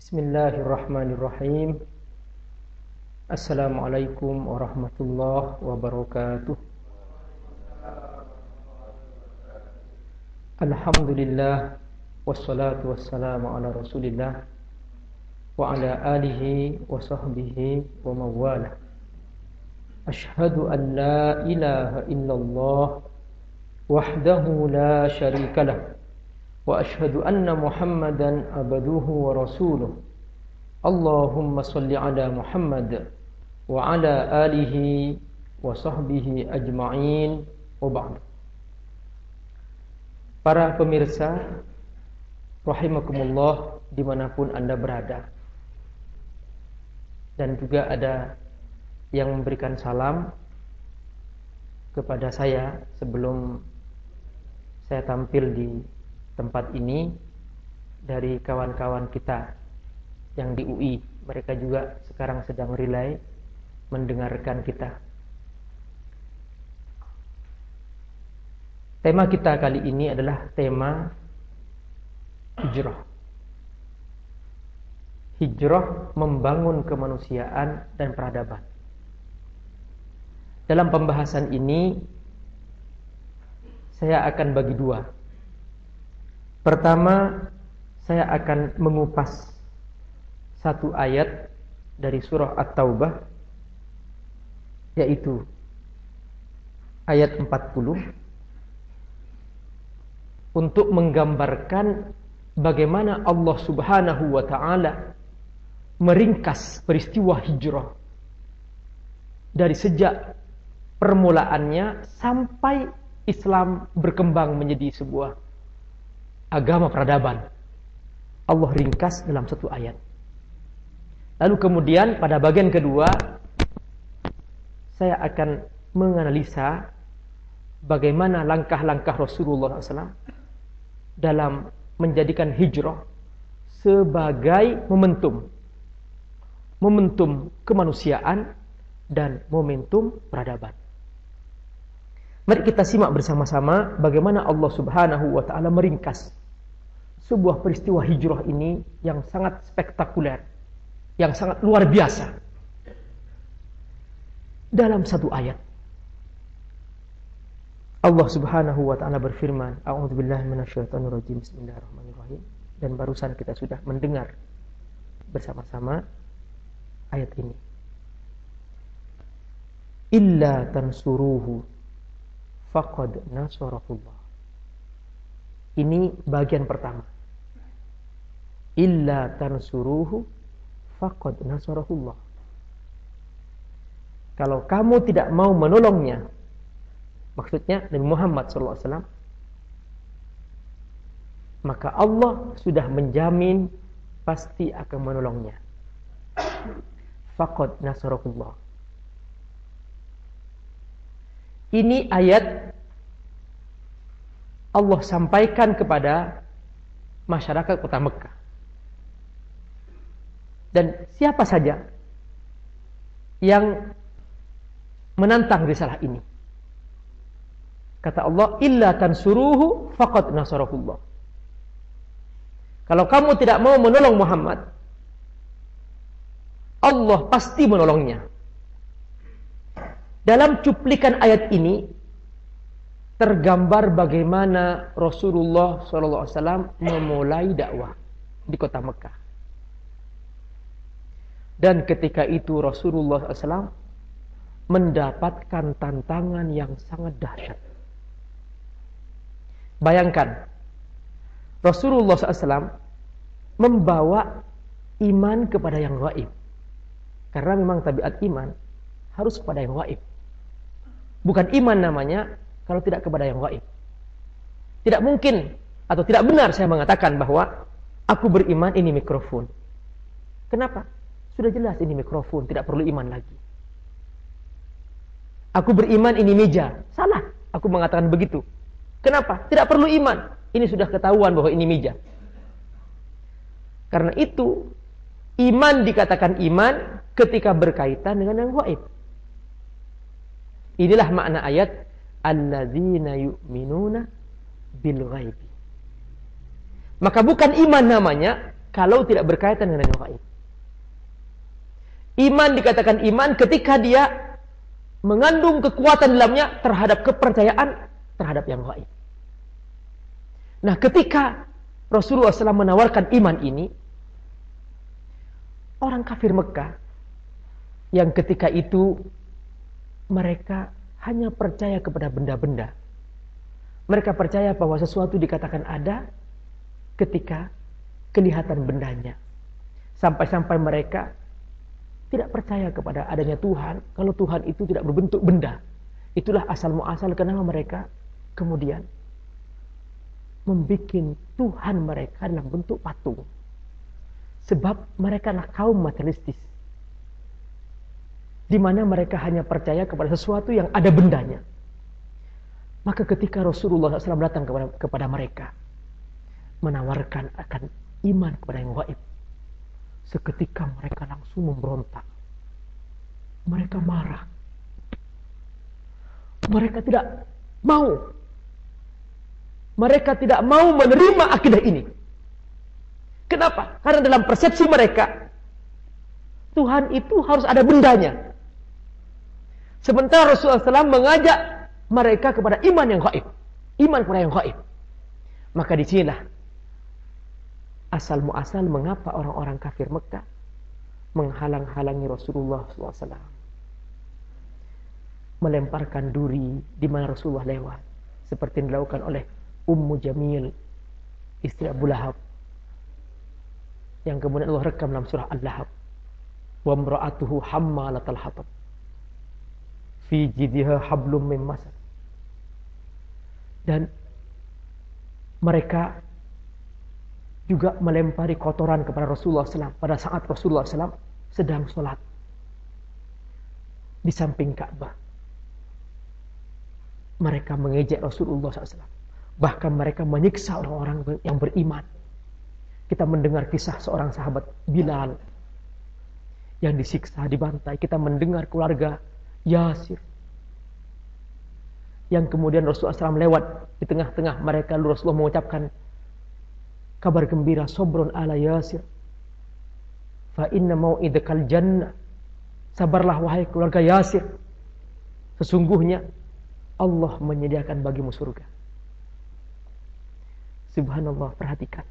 Bismillahirrahmanirrahim. Assalamualaikum warahmatullahi wabarakatuh. Alhamdulillah wassalatu wassalamu ala Rasulillah wa ala alihi wa sahbihi wa mawala. Ashhadu an la ilaha illallah wahdahu la sharika lah واشهد ان محمدا عبده ورسوله اللهم صل على محمد وعلى اله وصحبه اجمعين وبعد Para pemirsa rahimakumullah dimanapun anda berada dan juga ada yang memberikan salam kepada saya sebelum saya tampil di tempat ini dari kawan-kawan kita yang di UI. Mereka juga sekarang sedang relay mendengarkan kita. Tema kita kali ini adalah tema hijrah. Hijrah membangun kemanusiaan dan peradaban. Dalam pembahasan ini saya akan bagi dua Pertama, saya akan mengupas satu ayat dari surah At-Taubah yaitu ayat 40 untuk menggambarkan bagaimana Allah Subhanahu wa taala meringkas peristiwa hijrah dari sejak permulaannya sampai Islam berkembang menjadi sebuah agama peradaban. Allah ringkas dalam satu ayat. Lalu kemudian pada bagian kedua saya akan menganalisa bagaimana langkah-langkah Rasulullah SAW dalam menjadikan hijrah sebagai momentum momentum kemanusiaan dan momentum peradaban. Mari kita simak bersama-sama bagaimana Allah Subhanahu wa taala meringkas sebuah peristiwa hijrah ini yang sangat spektakuler, yang sangat luar biasa. Dalam satu ayat. Allah Subhanahu wa taala berfirman, "A'udzubillahi minasyaitonirrajim. Bismillahirrahmanirrahim." Dan barusan kita sudah mendengar bersama-sama ayat ini. Illa tansuruhu faqad nasarahullah. Ini bagian pertama illa tansuruhu faqad nasarahullah. Kalau kamu tidak mau menolongnya, maksudnya Nabi Muhammad SAW, maka Allah sudah menjamin pasti akan menolongnya. Faqad nasarahullah. Ini ayat Allah sampaikan kepada masyarakat kota Mekah. Dan siapa saja yang menantang risalah ini. Kata Allah, illa tansuruhu faqad nasarahullah. Kalau kamu tidak mau menolong Muhammad, Allah pasti menolongnya. Dalam cuplikan ayat ini tergambar bagaimana Rasulullah SAW memulai dakwah di kota Mekah. Dan ketika itu Rasulullah SAW mendapatkan tantangan yang sangat dahsyat. Bayangkan, Rasulullah SAW membawa iman kepada yang gaib. Karena memang tabiat iman harus kepada yang gaib. Bukan iman namanya kalau tidak kepada yang gaib. Tidak mungkin atau tidak benar saya mengatakan bahwa aku beriman ini mikrofon. Kenapa? Sudah jelas ini mikrofon, tidak perlu iman lagi. Aku beriman ini meja. Salah, aku mengatakan begitu. Kenapa? Tidak perlu iman. Ini sudah ketahuan bahwa ini meja. Karena itu, iman dikatakan iman ketika berkaitan dengan yang gaib. Inilah makna ayat alladzina yu'minuna bil ghaibi. Maka bukan iman namanya kalau tidak berkaitan dengan yang gaib. Iman dikatakan iman ketika dia mengandung kekuatan dalamnya terhadap kepercayaan terhadap yang gaib. Nah, ketika Rasulullah SAW menawarkan iman ini, orang kafir Mekah yang ketika itu mereka hanya percaya kepada benda-benda. Mereka percaya bahwa sesuatu dikatakan ada ketika kelihatan bendanya. Sampai-sampai mereka tidak percaya kepada adanya Tuhan kalau Tuhan itu tidak berbentuk benda. Itulah asal muasal kenapa mereka kemudian membuat Tuhan mereka dalam bentuk patung. Sebab mereka adalah kaum materialistis. Di mana mereka hanya percaya kepada sesuatu yang ada bendanya. Maka ketika Rasulullah SAW datang kepada, kepada mereka, menawarkan akan iman kepada yang gaib, Seketika mereka langsung memberontak. Mereka marah. Mereka tidak mau. Mereka tidak mau menerima akidah ini. Kenapa? Karena dalam persepsi mereka, Tuhan itu harus ada bendanya. Sementara Rasulullah SAW mengajak mereka kepada iman yang gaib. Iman kepada yang gaib. Maka di sinilah asal muasal mengapa orang-orang kafir Mekah menghalang-halangi Rasulullah SAW melemparkan duri di mana Rasulullah lewat seperti yang dilakukan oleh Ummu Jamil istri Abu Lahab. Yang kemudian Allah rekam dalam surah Al-Lahab. Wa imra'atuhu hammalatal hatab. Fi jidha hablum min masad. Dan mereka juga melempari kotoran kepada Rasulullah SAW pada saat Rasulullah SAW sedang sholat di samping Ka'bah. Mereka mengejek Rasulullah SAW. Bahkan mereka menyiksa orang-orang yang beriman. Kita mendengar kisah seorang sahabat Bilal yang disiksa, dibantai. Kita mendengar keluarga Yasir yang kemudian Rasulullah SAW lewat di tengah-tengah mereka. Rasulullah mengucapkan kabar gembira sobron ala yasir. Fa inna mau'idakal jannah. Sabarlah wahai keluarga yasir. Sesungguhnya Allah menyediakan bagimu surga. Subhanallah perhatikan.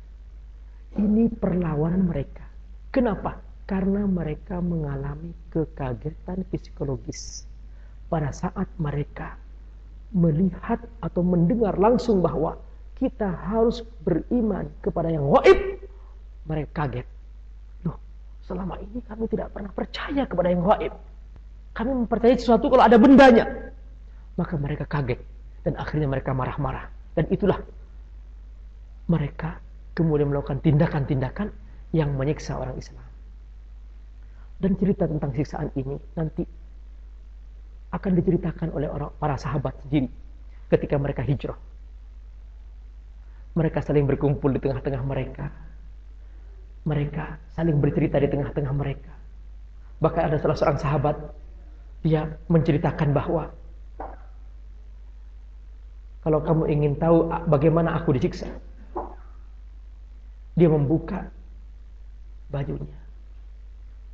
Ini perlawanan mereka. Kenapa? Karena mereka mengalami kekagetan psikologis. Pada saat mereka melihat atau mendengar langsung bahwa kita harus beriman kepada yang gaib, mereka kaget. Loh, selama ini kami tidak pernah percaya kepada yang gaib. Kami mempercayai sesuatu kalau ada bendanya. Maka mereka kaget. Dan akhirnya mereka marah-marah. Dan itulah mereka kemudian melakukan tindakan-tindakan yang menyiksa orang Islam. Dan cerita tentang siksaan ini nanti akan diceritakan oleh orang para sahabat sendiri ketika mereka hijrah mereka saling berkumpul di tengah-tengah mereka. Mereka saling bercerita di tengah-tengah mereka. Bahkan ada salah seorang sahabat dia menceritakan bahwa kalau kamu ingin tahu bagaimana aku disiksa, dia membuka bajunya.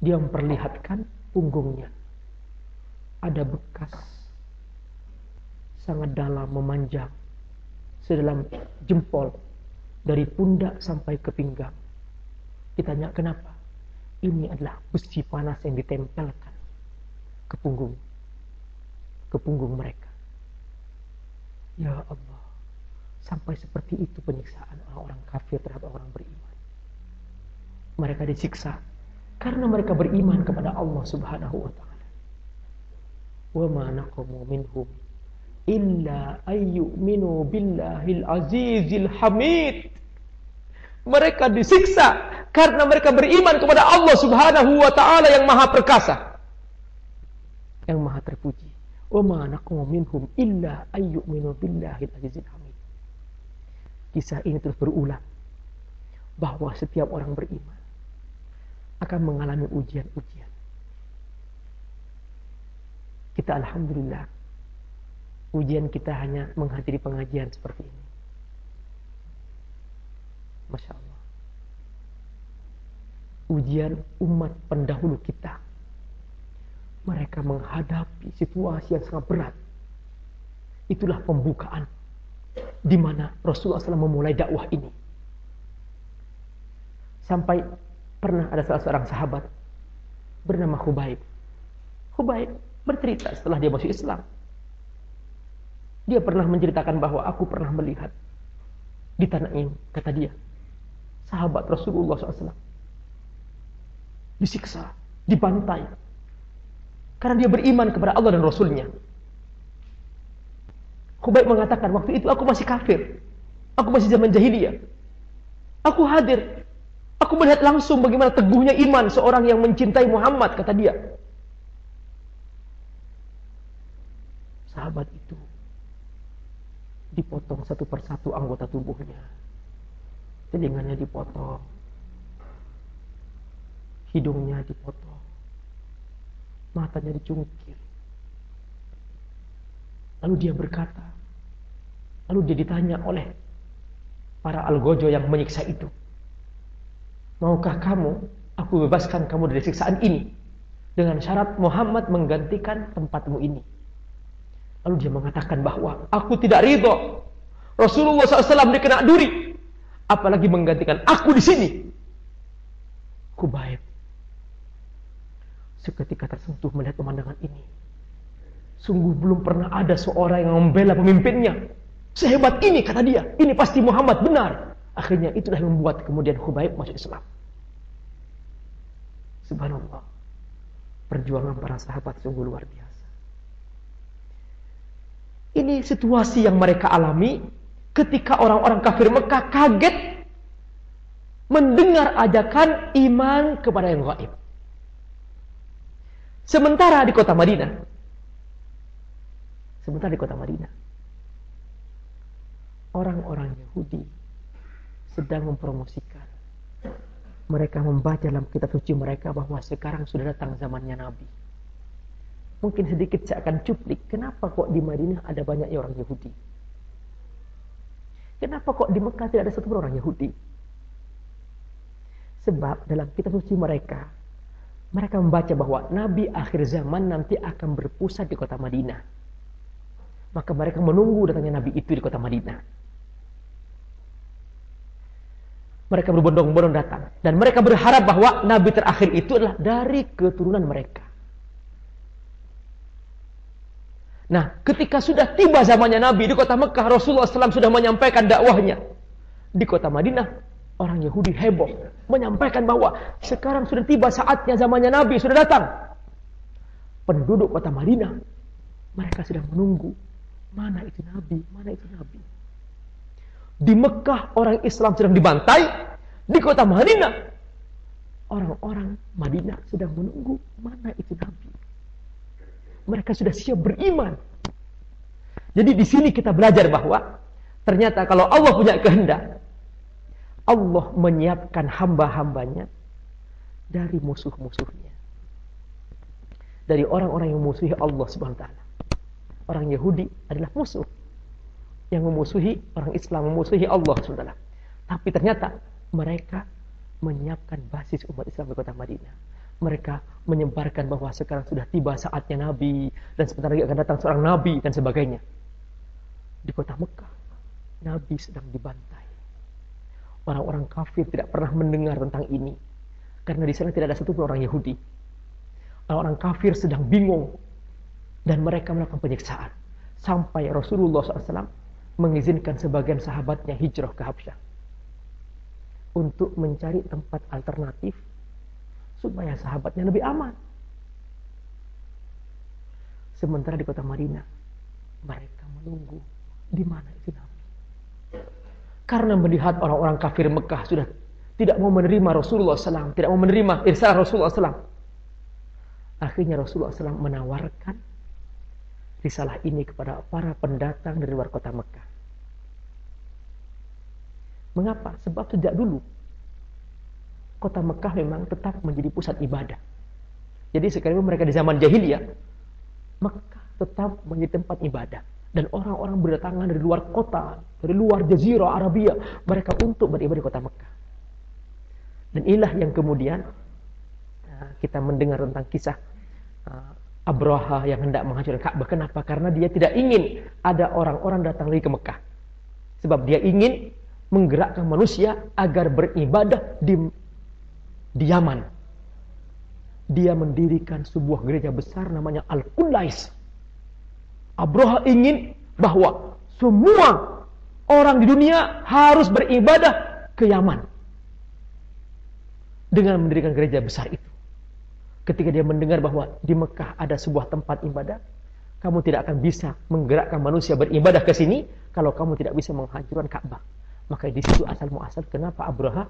Dia memperlihatkan punggungnya. Ada bekas sangat dalam memanjang sedalam jempol dari pundak sampai ke pinggang. Kita tanya kenapa? Ini adalah besi panas yang ditempelkan ke punggung ke punggung mereka. Ya Allah, sampai seperti itu penyiksaan orang-orang kafir terhadap orang beriman. Mereka disiksa karena mereka beriman kepada Allah Subhanahu wa taala. Wa ma naqamu minhum illa ayyuminu billahil azizil hamid. Mereka disiksa karena mereka beriman kepada Allah Subhanahu wa taala yang maha perkasa. Yang maha terpuji. Wa ma naqum minhum illa ayyuminu billahil azizil hamid. Kisah ini terus berulang bahwa setiap orang beriman akan mengalami ujian-ujian. Kita alhamdulillah ujian kita hanya menghadiri pengajian seperti ini. Masya Allah. ujian umat pendahulu kita. Mereka menghadapi situasi yang sangat berat. Itulah pembukaan di mana Rasulullah SAW memulai dakwah ini. Sampai pernah ada salah seorang sahabat bernama Khubaib. Khubaib bercerita setelah dia masuk Islam. Dia pernah menceritakan bahwa aku pernah melihat di tanah ini, kata dia, sahabat Rasulullah SAW disiksa, dibantai, karena dia beriman kepada Allah dan Rasulnya. Khubaib mengatakan, waktu itu aku masih kafir. Aku masih zaman jahiliyah. Aku hadir. Aku melihat langsung bagaimana teguhnya iman seorang yang mencintai Muhammad, kata dia. Sahabat itu dipotong satu persatu anggota tubuhnya. Telinganya dipotong. Hidungnya dipotong. Matanya dicungkir. Lalu dia berkata, lalu dia ditanya oleh para algojo yang menyiksa itu. Maukah kamu, aku bebaskan kamu dari siksaan ini. Dengan syarat Muhammad menggantikan tempatmu ini. Lalu dia mengatakan bahwa aku tidak ridho. Rasulullah SAW dikena duri. Apalagi menggantikan aku di sini. Kubaib. Seketika tersentuh melihat pemandangan ini. Sungguh belum pernah ada seorang yang membela pemimpinnya. Sehebat ini kata dia. Ini pasti Muhammad benar. Akhirnya itulah yang membuat kemudian Khubaib masuk Islam. Subhanallah. Perjuangan para sahabat sungguh luar biasa. Ini situasi yang mereka alami ketika orang-orang kafir Mekah kaget mendengar ajakan iman kepada yang gaib. Sementara di kota Madinah, Sebentar di kota Madinah. Orang-orang Yahudi sedang mempromosikan. Mereka membaca dalam kitab suci mereka bahwa sekarang sudah datang zamannya Nabi. Mungkin sedikit saya akan cuplik. Kenapa kok di Madinah ada banyak orang Yahudi? Kenapa kok di Mekah tidak ada satu orang Yahudi? Sebab dalam kitab suci mereka, mereka membaca bahwa Nabi akhir zaman nanti akan berpusat di kota Madinah. Maka mereka menunggu datangnya Nabi itu di kota Madinah. Mereka berbondong-bondong datang. Dan mereka berharap bahwa Nabi terakhir itu adalah dari keturunan mereka. Nah, ketika sudah tiba zamannya Nabi di kota Mekah, Rasulullah SAW sudah menyampaikan dakwahnya. Di kota Madinah, orang Yahudi heboh. Menyampaikan bahwa sekarang sudah tiba saatnya zamannya Nabi, sudah datang. Penduduk kota Madinah, mereka sedang menunggu Mana itu Nabi? Mana itu Nabi? Di Mekah orang Islam sedang dibantai, di kota Madinah orang-orang Madinah sedang menunggu mana itu Nabi. Mereka sudah siap beriman. Jadi di sini kita belajar bahwa ternyata kalau Allah punya kehendak, Allah menyiapkan hamba-hambanya dari musuh-musuhnya. Dari orang-orang yang musuhi Allah Subhanahu wa taala orang Yahudi adalah musuh yang memusuhi orang Islam, memusuhi Allah SWT. Tapi ternyata mereka menyiapkan basis umat Islam di kota Madinah. Mereka menyebarkan bahwa sekarang sudah tiba saatnya Nabi dan sebentar lagi akan datang seorang Nabi dan sebagainya. Di kota Mekah, Nabi sedang dibantai. Orang-orang kafir tidak pernah mendengar tentang ini. Karena di sana tidak ada satu orang Yahudi. Orang-orang kafir sedang bingung dan mereka melakukan penyiksaan sampai Rasulullah SAW mengizinkan sebagian sahabatnya hijrah ke Habsyah untuk mencari tempat alternatif supaya sahabatnya lebih aman. Sementara di kota Madinah mereka menunggu di mana itu Nabi. Karena melihat orang-orang kafir Mekah sudah tidak mau menerima Rasulullah SAW, tidak mau menerima irsal Rasulullah SAW. Akhirnya Rasulullah SAW menawarkan risalah ini kepada para pendatang dari luar kota Mekah. Mengapa? Sebab sejak dulu kota Mekah memang tetap menjadi pusat ibadah. Jadi sekarang mereka di zaman jahiliyah, Mekah tetap menjadi tempat ibadah. Dan orang-orang berdatangan dari luar kota, dari luar jazirah Arabia, mereka untuk beribadah di kota Mekah. Dan inilah yang kemudian uh, kita mendengar tentang kisah uh, Abraha yang hendak menghancurkan Ka'bah. Kenapa? Karena dia tidak ingin ada orang-orang datang lagi ke Mekah. Sebab dia ingin menggerakkan manusia agar beribadah di, di Yaman. Dia mendirikan sebuah gereja besar namanya Al-Qulais. Abraha ingin bahwa semua orang di dunia harus beribadah ke Yaman. Dengan mendirikan gereja besar itu. Ketika dia mendengar bahwa di Mekah ada sebuah tempat ibadah, kamu tidak akan bisa menggerakkan manusia beribadah ke sini kalau kamu tidak bisa menghancurkan Ka'bah. Maka di situ asal muasal kenapa Abraha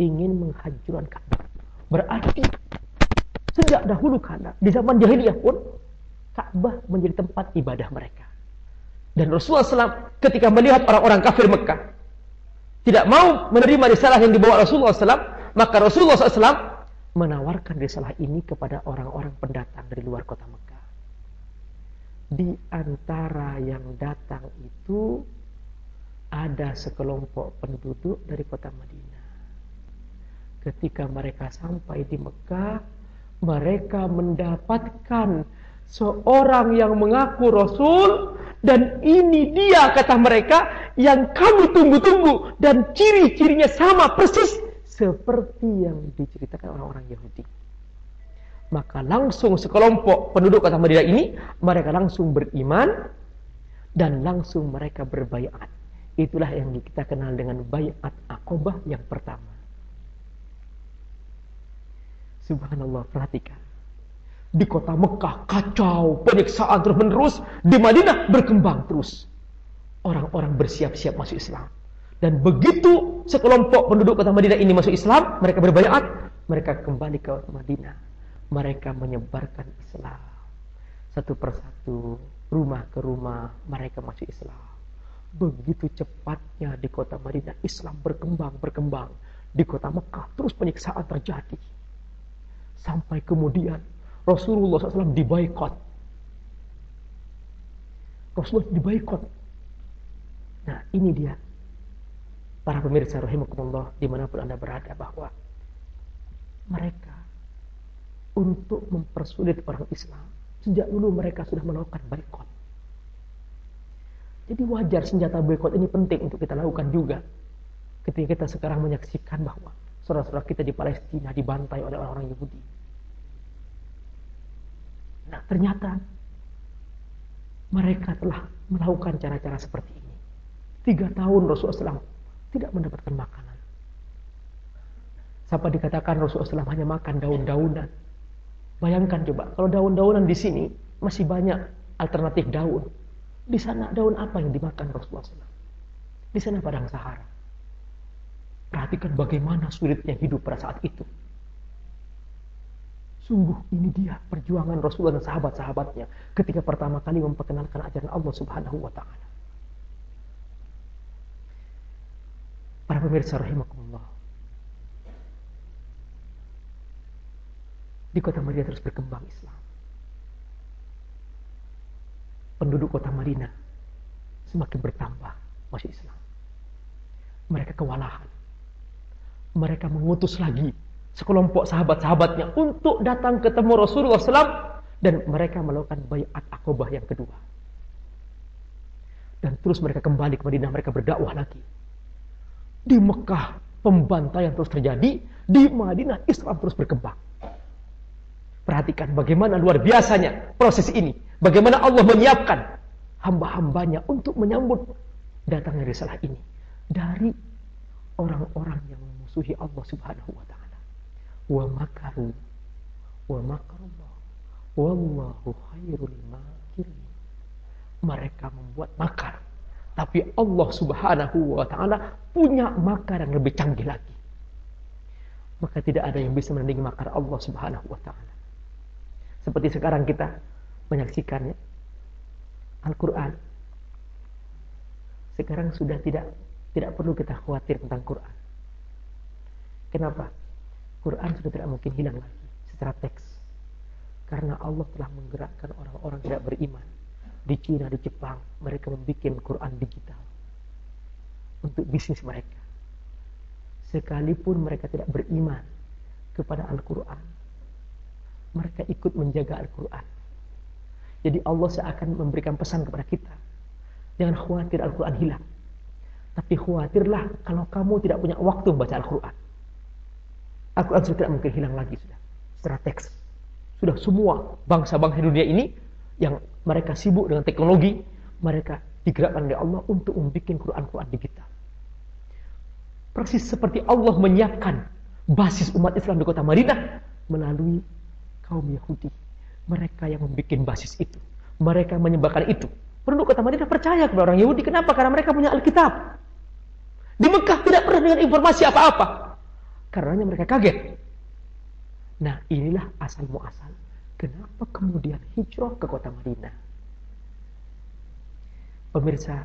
ingin menghancurkan Ka'bah. Berarti sejak dahulu kala di zaman jahiliyah pun Ka'bah menjadi tempat ibadah mereka. Dan Rasulullah SAW ketika melihat orang-orang kafir Mekah tidak mau menerima risalah yang dibawa Rasulullah SAW, maka Rasulullah SAW menawarkan risalah ini kepada orang-orang pendatang dari luar kota Mekah. Di antara yang datang itu ada sekelompok penduduk dari kota Madinah. Ketika mereka sampai di Mekah, mereka mendapatkan seorang yang mengaku Rasul dan ini dia kata mereka yang kamu tunggu-tunggu dan ciri-cirinya sama persis seperti yang diceritakan orang-orang Yahudi. Maka langsung sekelompok penduduk kota Madinah ini mereka langsung beriman dan langsung mereka berbayat. Itulah yang kita kenal dengan bayat akobah yang pertama. Subhanallah, perhatikan. Di kota Mekah kacau, penyiksaan terus menerus, di Madinah berkembang terus. Orang-orang bersiap-siap masuk Islam. Dan begitu sekelompok penduduk kota Madinah ini masuk Islam, mereka berbayat, mereka kembali ke Madinah. Mereka menyebarkan Islam. Satu persatu, rumah ke rumah, mereka masuk Islam. Begitu cepatnya di kota Madinah, Islam berkembang, berkembang. Di kota Mekah, terus penyiksaan terjadi. Sampai kemudian, Rasulullah SAW dibaikot. Rasulullah dibaikot. Nah, ini dia para pemirsa rahimakumullah di mana pun anda berada bahwa mereka untuk mempersulit orang Islam sejak dulu mereka sudah melakukan boykot. Jadi wajar senjata boykot ini penting untuk kita lakukan juga ketika kita sekarang menyaksikan bahwa saudara-saudara kita di Palestina dibantai oleh orang-orang Yahudi. Nah ternyata mereka telah melakukan cara-cara seperti ini. Tiga tahun Rasulullah SAW tidak mendapatkan makanan. Siapa dikatakan Rasulullah SAW hanya makan daun-daunan. Bayangkan coba, kalau daun-daunan di sini masih banyak alternatif daun. Di sana daun apa yang dimakan Rasulullah SAW? Di sana padang Sahara. Perhatikan bagaimana sulitnya hidup pada saat itu. Sungguh ini dia perjuangan Rasulullah dan sahabat-sahabatnya ketika pertama kali memperkenalkan ajaran Allah Subhanahu wa taala. Para pemirsa rahimakumullah. Di kota Madinah terus berkembang Islam. Penduduk kota Madinah semakin bertambah masih Islam. Mereka kewalahan. Mereka mengutus lagi sekelompok sahabat-sahabatnya untuk datang ketemu Rasulullah SAW dan mereka melakukan bayat akobah yang kedua. Dan terus mereka kembali ke Madinah, mereka berdakwah lagi. Di Mekah pembantaian terus terjadi, di Madinah Islam terus berkembang. Perhatikan bagaimana luar biasanya proses ini. Bagaimana Allah menyiapkan hamba-hambanya untuk menyambut datangnya risalah ini. Dari orang-orang yang memusuhi Allah subhanahu wa ta'ala. Wa makaru. Wa makarullah. Wallahu khairul makirin. Mereka membuat makar tapi Allah subhanahu wa ta'ala punya makar yang lebih canggih lagi. Maka tidak ada yang bisa menandingi makar Allah subhanahu wa ta'ala. Seperti sekarang kita menyaksikannya. Al-Quran. Sekarang sudah tidak tidak perlu kita khawatir tentang Quran. Kenapa? Quran sudah tidak mungkin hilang lagi secara teks. Karena Allah telah menggerakkan orang-orang tidak beriman di Cina, di Jepang, mereka membuat Quran digital untuk bisnis mereka. sekalipun mereka tidak beriman kepada Al-Quran, mereka ikut menjaga Al-Quran. Jadi Allah seakan memberikan pesan kepada kita. Jangan khawatir Al-Quran hilang. Tapi khawatirlah kalau kamu tidak punya waktu membaca Al-Quran. Al-Quran sudah tidak mungkin hilang lagi sudah. Secara teks. Sudah semua bangsa-bangsa dunia ini yang mereka sibuk dengan teknologi, mereka digerakkan oleh Allah untuk membuat Quran-Quran digital. Persis seperti Allah menyiapkan basis umat Islam di kota Madinah melalui kaum Yahudi. Mereka yang membuat basis itu. Mereka menyebarkan itu. Penduduk kota Madinah percaya kepada orang Yahudi. Kenapa? Karena mereka punya Alkitab. Di Mekah tidak pernah dengan informasi apa-apa. Karena mereka kaget. Nah inilah asal muasal. Kenapa kemudian hijrah ke kota Madinah? Pemirsa,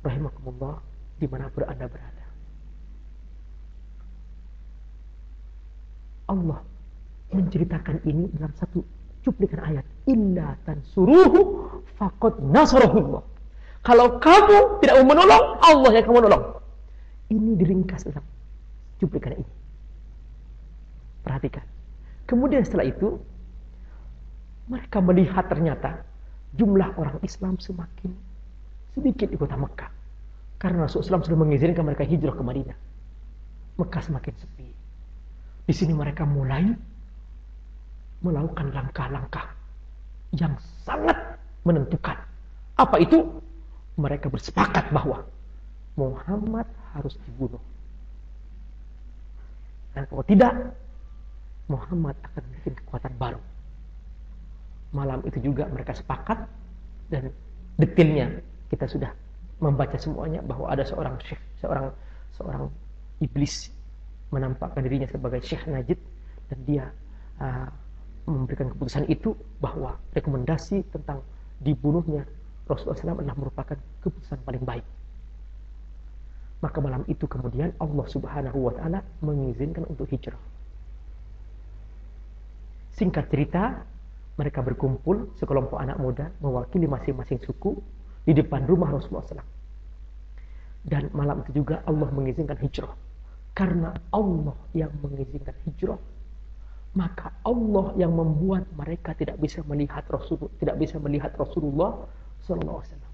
rahimakumullah, di mana pun anda berada. Allah menceritakan ini dalam satu cuplikan ayat. Illa tansuruhu faqad nasarahullah. Kalau kamu tidak mau menolong, Allah yang akan menolong. Ini diringkas dalam cuplikan ini. Perhatikan. Kemudian setelah itu, mereka melihat ternyata jumlah orang Islam semakin sedikit di kota Mekah. Karena Rasulullah SAW sudah mengizinkan mereka hijrah ke Madinah. Mekah semakin sepi. Di sini mereka mulai melakukan langkah-langkah yang sangat menentukan. Apa itu? Mereka bersepakat bahwa Muhammad harus dibunuh. Dan kalau tidak, Muhammad akan bikin kekuatan baru. Malam itu juga mereka sepakat dan detailnya kita sudah membaca semuanya bahwa ada seorang syekh, seorang seorang iblis menampakkan dirinya sebagai Syekh Najid dan dia uh, memberikan keputusan itu bahwa rekomendasi tentang dibunuhnya Rasulullah SAW adalah merupakan keputusan paling baik. Maka malam itu kemudian Allah Subhanahu wa taala mengizinkan untuk hijrah. Singkat cerita, mereka berkumpul sekelompok anak muda mewakili masing-masing suku di depan rumah Rasulullah SAW. Dan malam itu juga Allah mengizinkan hijrah karena Allah yang mengizinkan hijrah, maka Allah yang membuat mereka tidak bisa melihat Rasul, tidak bisa melihat Rasulullah sallallahu alaihi wasallam.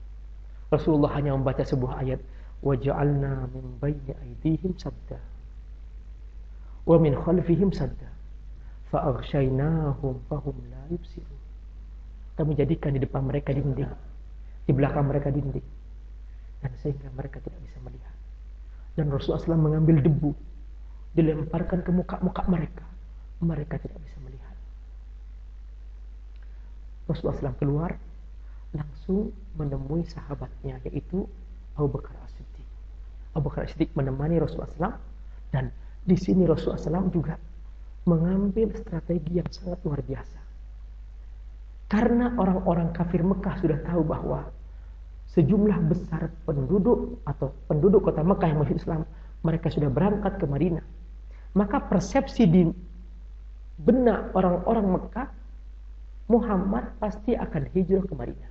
Rasulullah hanya membaca sebuah ayat, "Waja'alna min bayni aydihim sadda wa min khalfihim sadda fa'aghshaynahum fahum la yubsirun." Kami jadikan di depan mereka dinding, di belakang mereka dinding, dan sehingga mereka tidak bisa melihat. Dan Rasulullah SAW mengambil debu. Dilemparkan ke muka-muka mereka. Mereka tidak bisa melihat. Rasulullah SAW keluar. Langsung menemui sahabatnya. Yaitu Abu Bakar As-Siddiq. Abu Bakar As-Siddiq menemani Rasulullah SAW. Dan di sini Rasulullah SAW juga mengambil strategi yang sangat luar biasa. Karena orang-orang kafir Mekah sudah tahu bahwa sejumlah besar penduduk atau penduduk kota Mekah yang masih Islam mereka sudah berangkat ke Madinah maka persepsi di benak orang-orang Mekah Muhammad pasti akan hijrah ke Madinah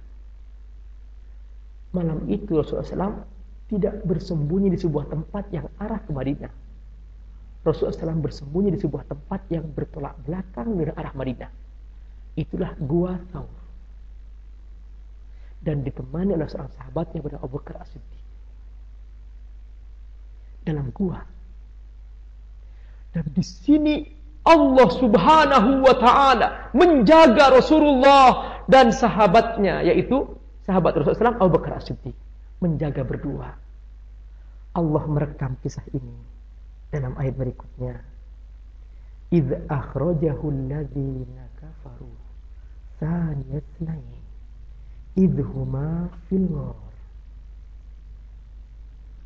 malam itu Rasulullah SAW tidak bersembunyi di sebuah tempat yang arah ke Madinah. Rasulullah SAW bersembunyi di sebuah tempat yang bertolak belakang dengan arah Madinah. Itulah Gua Thawr. Dan ditemani oleh seorang sahabatnya pada Abu Bakar As-Siddiq. Dalam gua. Dan di sini Allah Subhanahu wa taala menjaga Rasulullah dan sahabatnya yaitu sahabat Rasulullah SAW Abu Bakar As-Siddiq menjaga berdua. Allah merekam kisah ini dalam ayat berikutnya. Idh akhrajahu alladhina kafaru thaniyatnain idhuma fil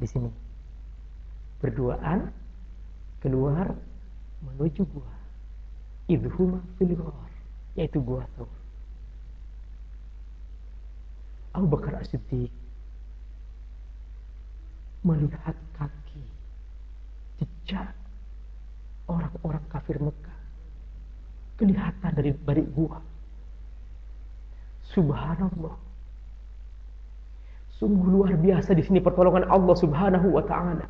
Di sini. Berduaan keluar menuju gua. Idhuma fil yaitu gua Thur. Abu Bakar As-Siddiq melihat kaki jejak orang-orang kafir Mekah kelihatan dari balik gua Subhanallah. Sungguh luar biasa di sini pertolongan Allah Subhanahu wa taala.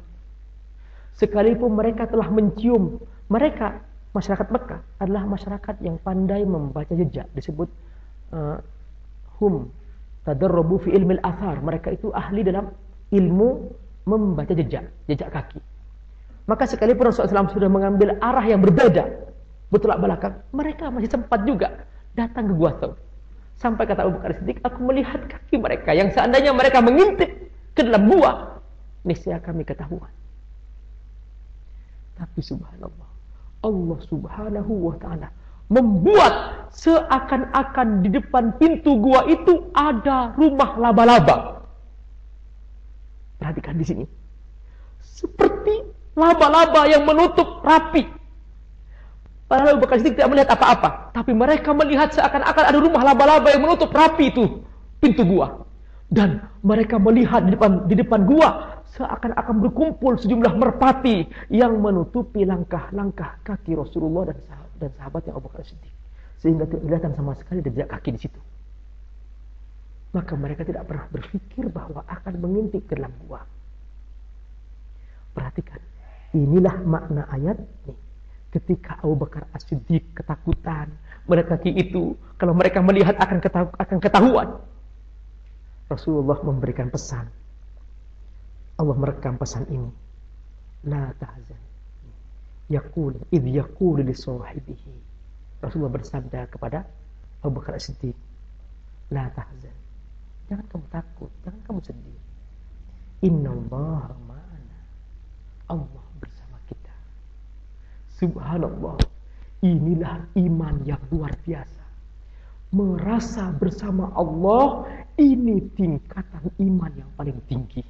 Sekalipun mereka telah mencium, mereka masyarakat Mekah adalah masyarakat yang pandai membaca jejak, disebut uh, hum tadarrubu fi ilmil athar. Mereka itu ahli dalam ilmu membaca jejak, jejak kaki. Maka sekalipun Rasulullah SAW sudah mengambil arah yang berbeda, bertolak belakang, mereka masih sempat juga datang ke Gua Thawr. Sampai kata Abu Bakar Siddiq, aku melihat kaki mereka yang seandainya mereka mengintip ke dalam gua, niscaya kami ketahuan. Tapi subhanallah, Allah subhanahu wa ta'ala membuat seakan-akan di depan pintu gua itu ada rumah laba-laba. Perhatikan di sini. Seperti laba-laba yang menutup rapi Padahal Abu Bakar tidak melihat apa-apa. Tapi mereka melihat seakan-akan ada rumah laba-laba yang menutup rapi itu pintu gua. Dan mereka melihat di depan, di depan gua seakan-akan berkumpul sejumlah merpati yang menutupi langkah-langkah kaki Rasulullah dan sahabat, dan sahabat yang Abu Bakar Siddiq. Sehingga tidak kelihatan sama sekali jejak kaki di situ. Maka mereka tidak pernah berpikir bahwa akan mengintip ke dalam gua. Perhatikan, inilah makna ayat ini ketika Abu Bakar As-Siddiq ketakutan mendekati itu kalau mereka melihat akan ketahu, akan ketahuan Rasulullah memberikan pesan Allah merekam pesan ini la tahzan yaqul id yaqul li sahibihi Rasulullah bersabda kepada Abu Bakar As-Siddiq la tahzan jangan kamu takut jangan kamu sedih innallaha ma'ana Allah Subhanallah. Inilah iman yang luar biasa. Merasa bersama Allah ini tingkatan iman yang paling tinggi.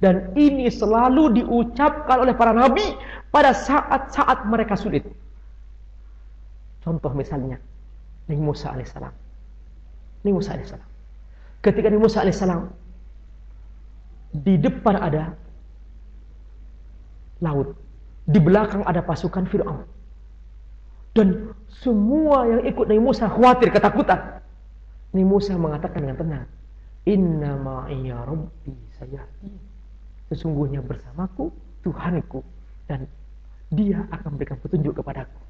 Dan ini selalu diucapkan oleh para nabi pada saat-saat mereka sulit. Contoh misalnya Nabi Musa alaihissalam. Nabi Musa alaihissalam. Ketika Nabi Musa alaihissalam di depan ada laut di belakang ada pasukan Fir'aun. Dan semua yang ikut Nabi Musa khawatir, ketakutan. Nabi Musa mengatakan dengan tenang. Inna ma'iya rabbi sayahdi. Sesungguhnya bersamaku Tuhanku. Dan dia akan memberikan petunjuk kepadaku.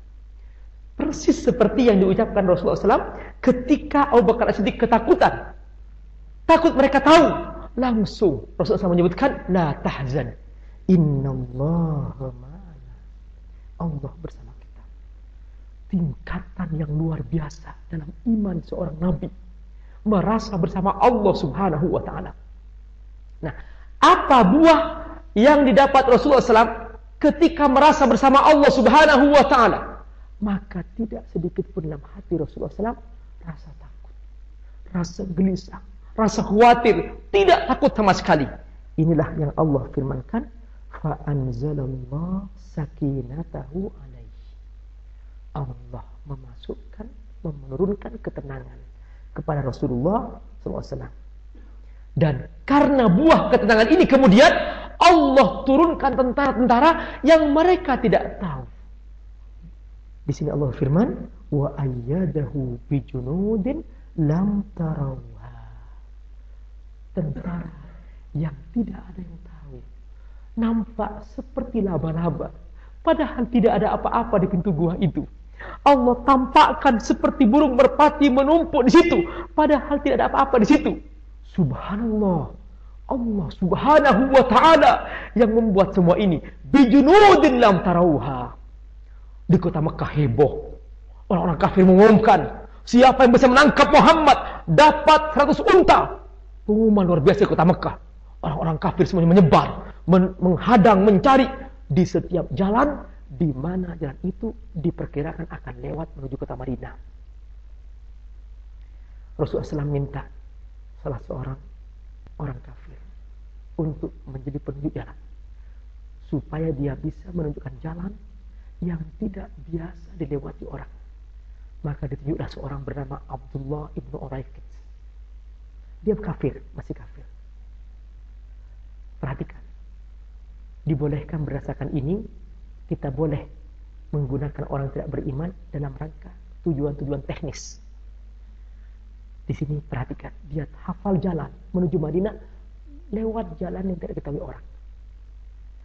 Persis seperti yang diucapkan Rasulullah SAW ketika Abu Bakar As-Siddiq ketakutan. Takut mereka tahu. Langsung Rasulullah SAW menyebutkan, La tahzan. Inna Allah Allah bersama kita. Tingkatan yang luar biasa dalam iman seorang nabi. Merasa bersama Allah subhanahu wa ta'ala. Nah, apa buah yang didapat Rasulullah SAW ketika merasa bersama Allah subhanahu wa ta'ala? Maka tidak sedikit pun dalam hati Rasulullah SAW rasa takut, rasa gelisah, rasa khawatir, tidak takut sama sekali. Inilah yang Allah firmankan sakinatahu alaihi. Allah memasukkan, menurunkan ketenangan kepada Rasulullah SAW. Dan karena buah ketenangan ini kemudian Allah turunkan tentara-tentara yang mereka tidak tahu. Di sini Allah firman, wa ayyadahu bijunudin lam tarawha. Tentara yang tidak ada yang nampak seperti laba-laba. Padahal tidak ada apa-apa di pintu gua itu. Allah tampakkan seperti burung merpati menumpuk di situ. Padahal tidak ada apa-apa di situ. Subhanallah. Allah subhanahu wa ta'ala yang membuat semua ini. Bijunudin lam tarauha. Di kota Mekah heboh. Orang-orang kafir mengumumkan. Siapa yang bisa menangkap Muhammad dapat 100 unta. Pengumuman luar biasa di kota Mekah. Orang-orang kafir semuanya menyebar menghadang, mencari di setiap jalan di mana jalan itu diperkirakan akan lewat menuju kota Madinah. Rasulullah SAW minta salah seorang orang kafir untuk menjadi penunjuk jalan supaya dia bisa menunjukkan jalan yang tidak biasa dilewati orang. Maka ditunjuklah seorang bernama Abdullah ibnu Uraikid. Dia kafir, masih kafir. Perhatikan dibolehkan berdasarkan ini kita boleh menggunakan orang tidak beriman dalam rangka tujuan-tujuan teknis. Di sini perhatikan, dia hafal jalan menuju Madinah lewat jalan yang tidak diketahui orang.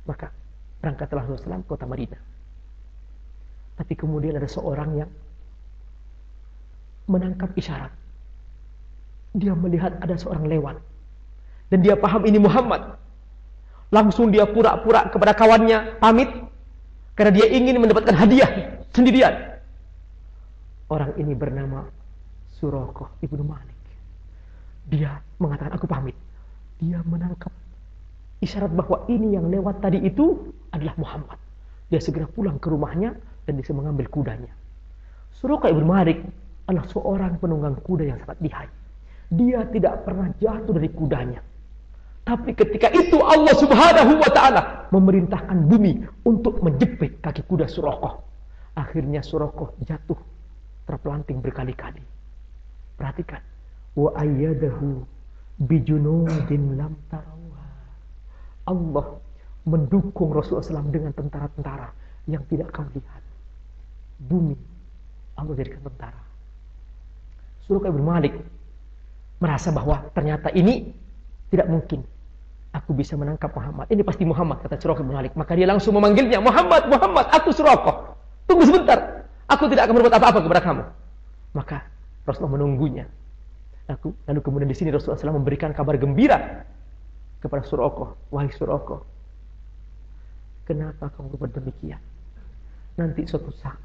Maka Berangkatlah Rasulullah SAW kota Madinah. Tapi kemudian ada seorang yang menangkap isyarat. Dia melihat ada seorang lewat. Dan dia paham ini Muhammad. Langsung dia pura-pura kepada kawannya, pamit. Karena dia ingin mendapatkan hadiah sendirian. Orang ini bernama Surakoh ibnu Malik. Dia mengatakan, aku pamit. Dia menangkap isyarat bahwa ini yang lewat tadi itu adalah Muhammad. Dia segera pulang ke rumahnya dan bisa mengambil kudanya. Surakoh ibnu Malik adalah seorang penunggang kuda yang sangat lihai. Dia tidak pernah jatuh dari kudanya. Tapi ketika itu Allah subhanahu wa ta'ala memerintahkan bumi untuk menjepit kaki kuda Surakoh. Akhirnya Surakoh jatuh terpelanting berkali-kali. Perhatikan. Wa ayyadahu bijunudin lam tarawha. Allah mendukung Rasulullah SAW dengan tentara-tentara yang tidak kamu lihat. Bumi Allah jadikan tentara. Surah Ibn Malik merasa bahwa ternyata ini tidak mungkin aku bisa menangkap Muhammad. Ini pasti Muhammad, kata Surah Ibn Malik. Maka dia langsung memanggilnya, Muhammad, Muhammad, aku Surah Tunggu sebentar, aku tidak akan berbuat apa-apa kepada kamu. Maka Rasulullah menunggunya. Lalu, kemudian di sini Rasulullah SAW memberikan kabar gembira kepada Surah Wahai Surah kenapa kamu berbuat demikian? Nanti suatu saat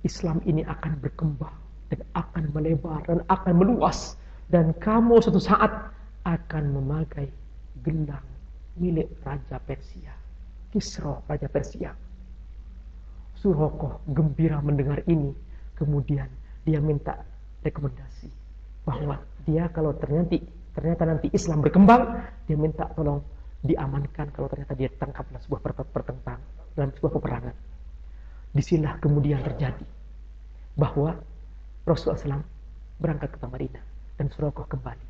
Islam ini akan berkembang dan akan melebar dan akan meluas dan kamu suatu saat akan memakai gelang milik Raja Persia Kisra Raja Persia Surokoh gembira mendengar ini kemudian dia minta rekomendasi bahwa dia kalau ternyata ternyata nanti Islam berkembang dia minta tolong diamankan kalau ternyata dia tangkap dalam sebuah pertentang dalam sebuah peperangan di sinilah kemudian terjadi bahwa Rasulullah SAW berangkat ke Madinah dan Surakoh kembali.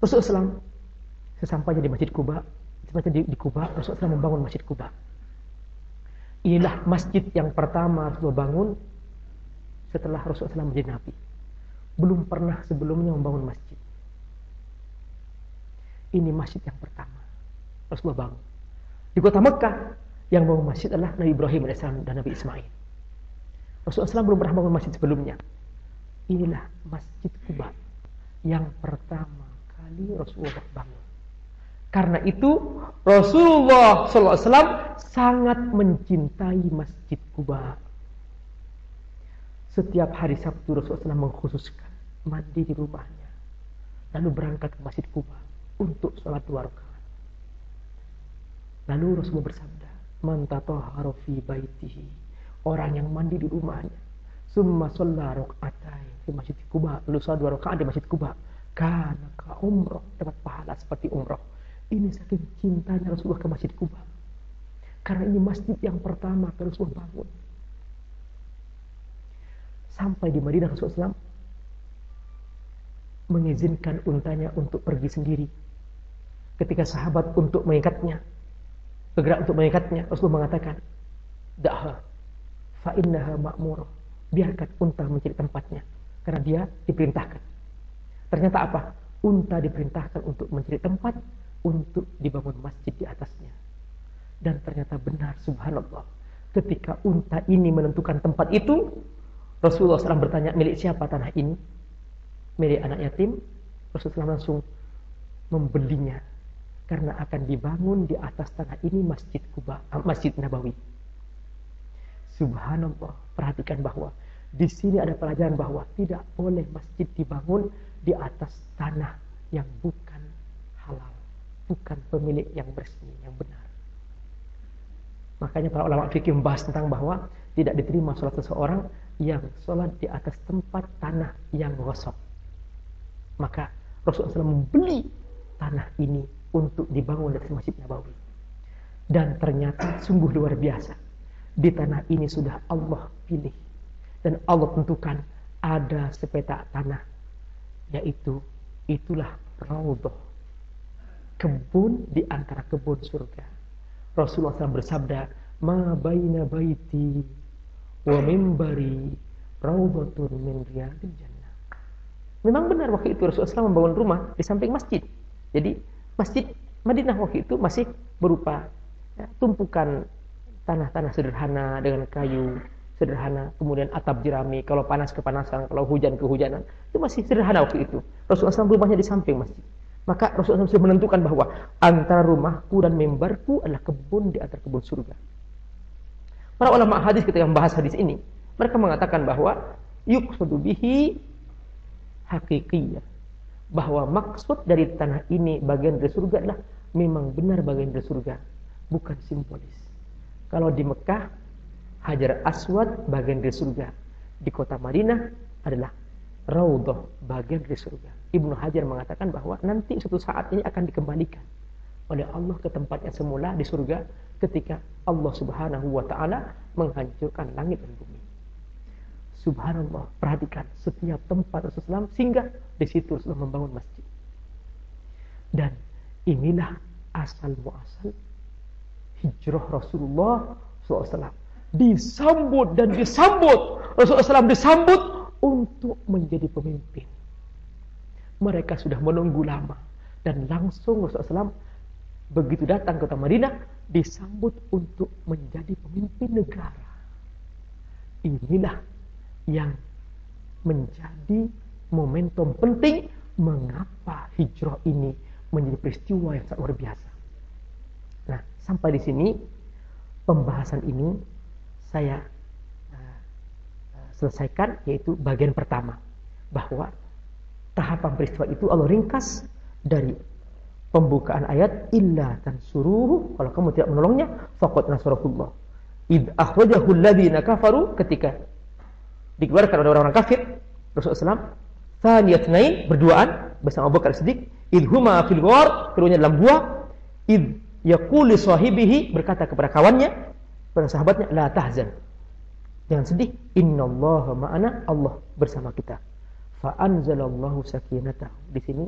Rasulullah SAW sesampainya di Masjid Kuba, di, di Kuba, Rasulullah SAW membangun Masjid Kuba. Inilah masjid yang pertama Rasulullah bangun setelah Rasulullah SAW menjadi Nabi. Belum pernah sebelumnya membangun masjid. Ini masjid yang pertama Rasulullah bangun. Di kota Mekah yang bangun masjid adalah Nabi Ibrahim AS dan Nabi Ismail. Rasulullah SAW belum pernah bangun masjid sebelumnya. Inilah masjid Kuba yang pertama kali Rasulullah bangun. Karena itu Rasulullah SAW sangat mencintai masjid Kuba. Setiap hari Sabtu Rasulullah SAW mengkhususkan mandi di rumahnya. Lalu berangkat ke masjid Kuba untuk sholat dua rakaat. Lalu Rasulullah bersabda, "Man tatahhara fi baitihi orang yang mandi di rumahnya summa sholla rakaatain di masjid Kuba lalu sholat dua rakaat di masjid Kuba karena ka umroh dapat pahala seperti umroh ini saking cintanya Rasulullah ke masjid Kuba karena ini masjid yang pertama ke Rasulullah bangun sampai di Madinah Rasulullah SAW mengizinkan untanya untuk pergi sendiri ketika sahabat untuk mengikatnya bergerak untuk mengikatnya Rasulullah mengatakan dah fa innaha ma'murah. Biarkan unta mencari tempatnya karena dia diperintahkan. Ternyata apa? Unta diperintahkan untuk mencari tempat untuk dibangun masjid di atasnya. Dan ternyata benar subhanallah. Ketika unta ini menentukan tempat itu, Rasulullah SAW bertanya, milik siapa tanah ini? Milik anak yatim? Rasulullah SAW langsung membelinya karena akan dibangun di atas tanah ini masjid Kuba, masjid Nabawi. Subhanallah, perhatikan bahwa di sini ada pelajaran bahwa tidak boleh masjid dibangun di atas tanah yang bukan halal, bukan pemilik yang bersih, yang benar. Makanya para ulama fikih membahas tentang bahwa tidak diterima sholat seseorang yang sholat di atas tempat tanah yang gosok. Maka Rasulullah SAW membeli tanah ini untuk dibangun dari Masjid Nabawi. Dan ternyata sungguh luar biasa di tanah ini sudah Allah pilih dan Allah tentukan ada sepetak tanah yaitu itulah raudhah kebun di antara kebun surga Rasulullah SAW bersabda ma baina baiti wa mimbari raudhatun min riyadil jannah memang benar waktu itu Rasulullah SAW membangun rumah di samping masjid jadi masjid Madinah waktu itu masih berupa ya, tumpukan tanah-tanah sederhana dengan kayu sederhana, kemudian atap jerami, kalau panas kepanasan, kalau hujan kehujanan, itu masih sederhana waktu itu. Rasulullah SAW rumahnya di samping masjid. Maka Rasulullah SAW menentukan bahwa antara rumahku dan mimbarku adalah kebun di antara kebun surga. Para ulama hadis ketika membahas hadis ini, mereka mengatakan bahwa yuqsadu bihi hakikiyah. Bahwa maksud dari tanah ini bagian dari surga adalah memang benar bagian dari surga, bukan simbolis. Kalau di Mekah Hajar Aswad bagian dari surga. Di kota Madinah adalah Raudhah bagian dari surga. Ibnu Hajar mengatakan bahwa nanti suatu saat ini akan dikembalikan oleh Allah ke tempatnya semula di surga ketika Allah Subhanahu wa taala menghancurkan langit dan bumi. Subhanallah, perhatikan setiap tempat Rasulullah singgah di situ Rasulullah membangun masjid. Dan inilah asal muasal hijrah Rasulullah SAW disambut dan disambut. Rasulullah SAW disambut untuk menjadi pemimpin. Mereka sudah menunggu lama. Dan langsung Rasulullah SAW begitu datang ke kota Madinah disambut untuk menjadi pemimpin negara. Inilah yang menjadi momentum penting mengapa hijrah ini menjadi peristiwa yang sangat luar biasa. Nah, sampai di sini pembahasan ini saya selesaikan yaitu bagian pertama. Bahwa tahapan peristiwa itu Allah ringkas dari pembukaan ayat illa tansuruhu. Kalau kamu tidak menolongnya faqad nasrahullah id akhrajahu alladziina kafaru ketika dikeluarkan oleh orang-orang kafir Rasulullah SAW berduaan bersama Abu Bakar Siddiq id huma fil ghar keduanya dalam gua id yaqulu sahibihi berkata kepada kawannya pada sahabatnya la tahzan jangan sedih innallaha ma'ana Allah bersama kita. Fa anzalallahu sakinatahu. Di sini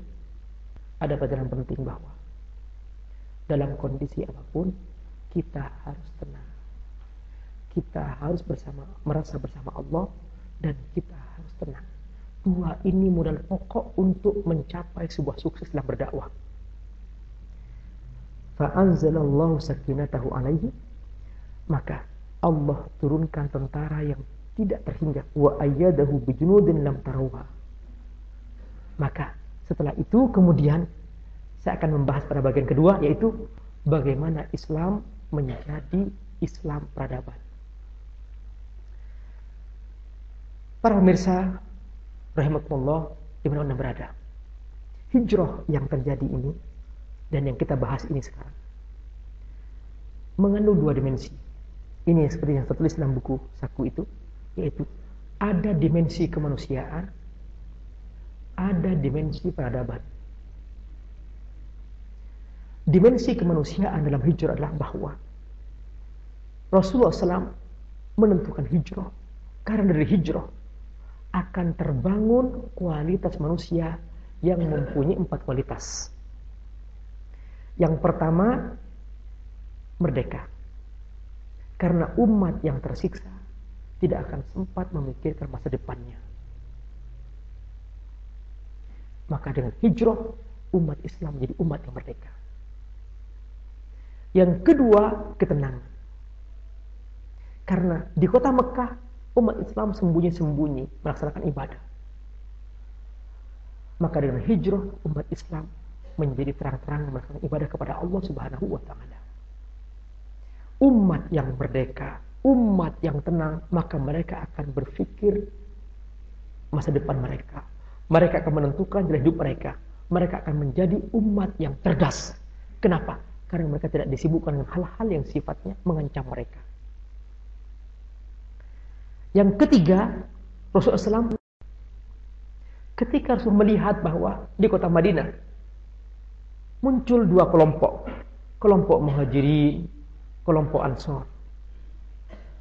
ada pelajaran penting bahwa dalam kondisi apa pun kita harus tenang. Kita harus bersama merasa bersama Allah dan kita harus tenang. Dua ini modal pokok untuk mencapai sebuah sukses dalam berdakwah. Fa anzalallahu sakinatahu alaihi. Maka Allah turunkan tentara yang tidak terhingga. Wa ayyadahu bijunudin lam tarawha. Maka setelah itu kemudian saya akan membahas pada bagian kedua yaitu bagaimana Islam menjadi Islam peradaban. Para pemirsa rahimakumullah anda berada. Hijrah yang terjadi ini dan yang kita bahas ini sekarang mengandung dua dimensi ini seperti yang tertulis dalam buku saku itu, yaitu ada dimensi kemanusiaan, ada dimensi peradaban. Dimensi kemanusiaan dalam hijrah adalah bahwa Rasulullah SAW menentukan hijrah karena dari hijrah akan terbangun kualitas manusia yang mempunyai empat kualitas. Yang pertama, merdeka. Karena umat yang tersiksa tidak akan sempat memikirkan masa depannya. Maka dengan hijrah, umat Islam menjadi umat yang merdeka. Yang kedua, ketenangan. Karena di kota Mekah, umat Islam sembunyi-sembunyi melaksanakan ibadah. Maka dengan hijrah, umat Islam menjadi terang-terang melaksanakan ibadah kepada Allah Subhanahu wa taala umat yang merdeka, umat yang tenang, maka mereka akan berpikir masa depan mereka. Mereka akan menentukan jalan hidup mereka. Mereka akan menjadi umat yang cerdas. Kenapa? Karena mereka tidak disibukkan dengan hal-hal yang sifatnya mengancam mereka. Yang ketiga, Rasulullah SAW ketika Rasul melihat bahwa di kota Madinah muncul dua kelompok. Kelompok muhajirin kelompok Ansor.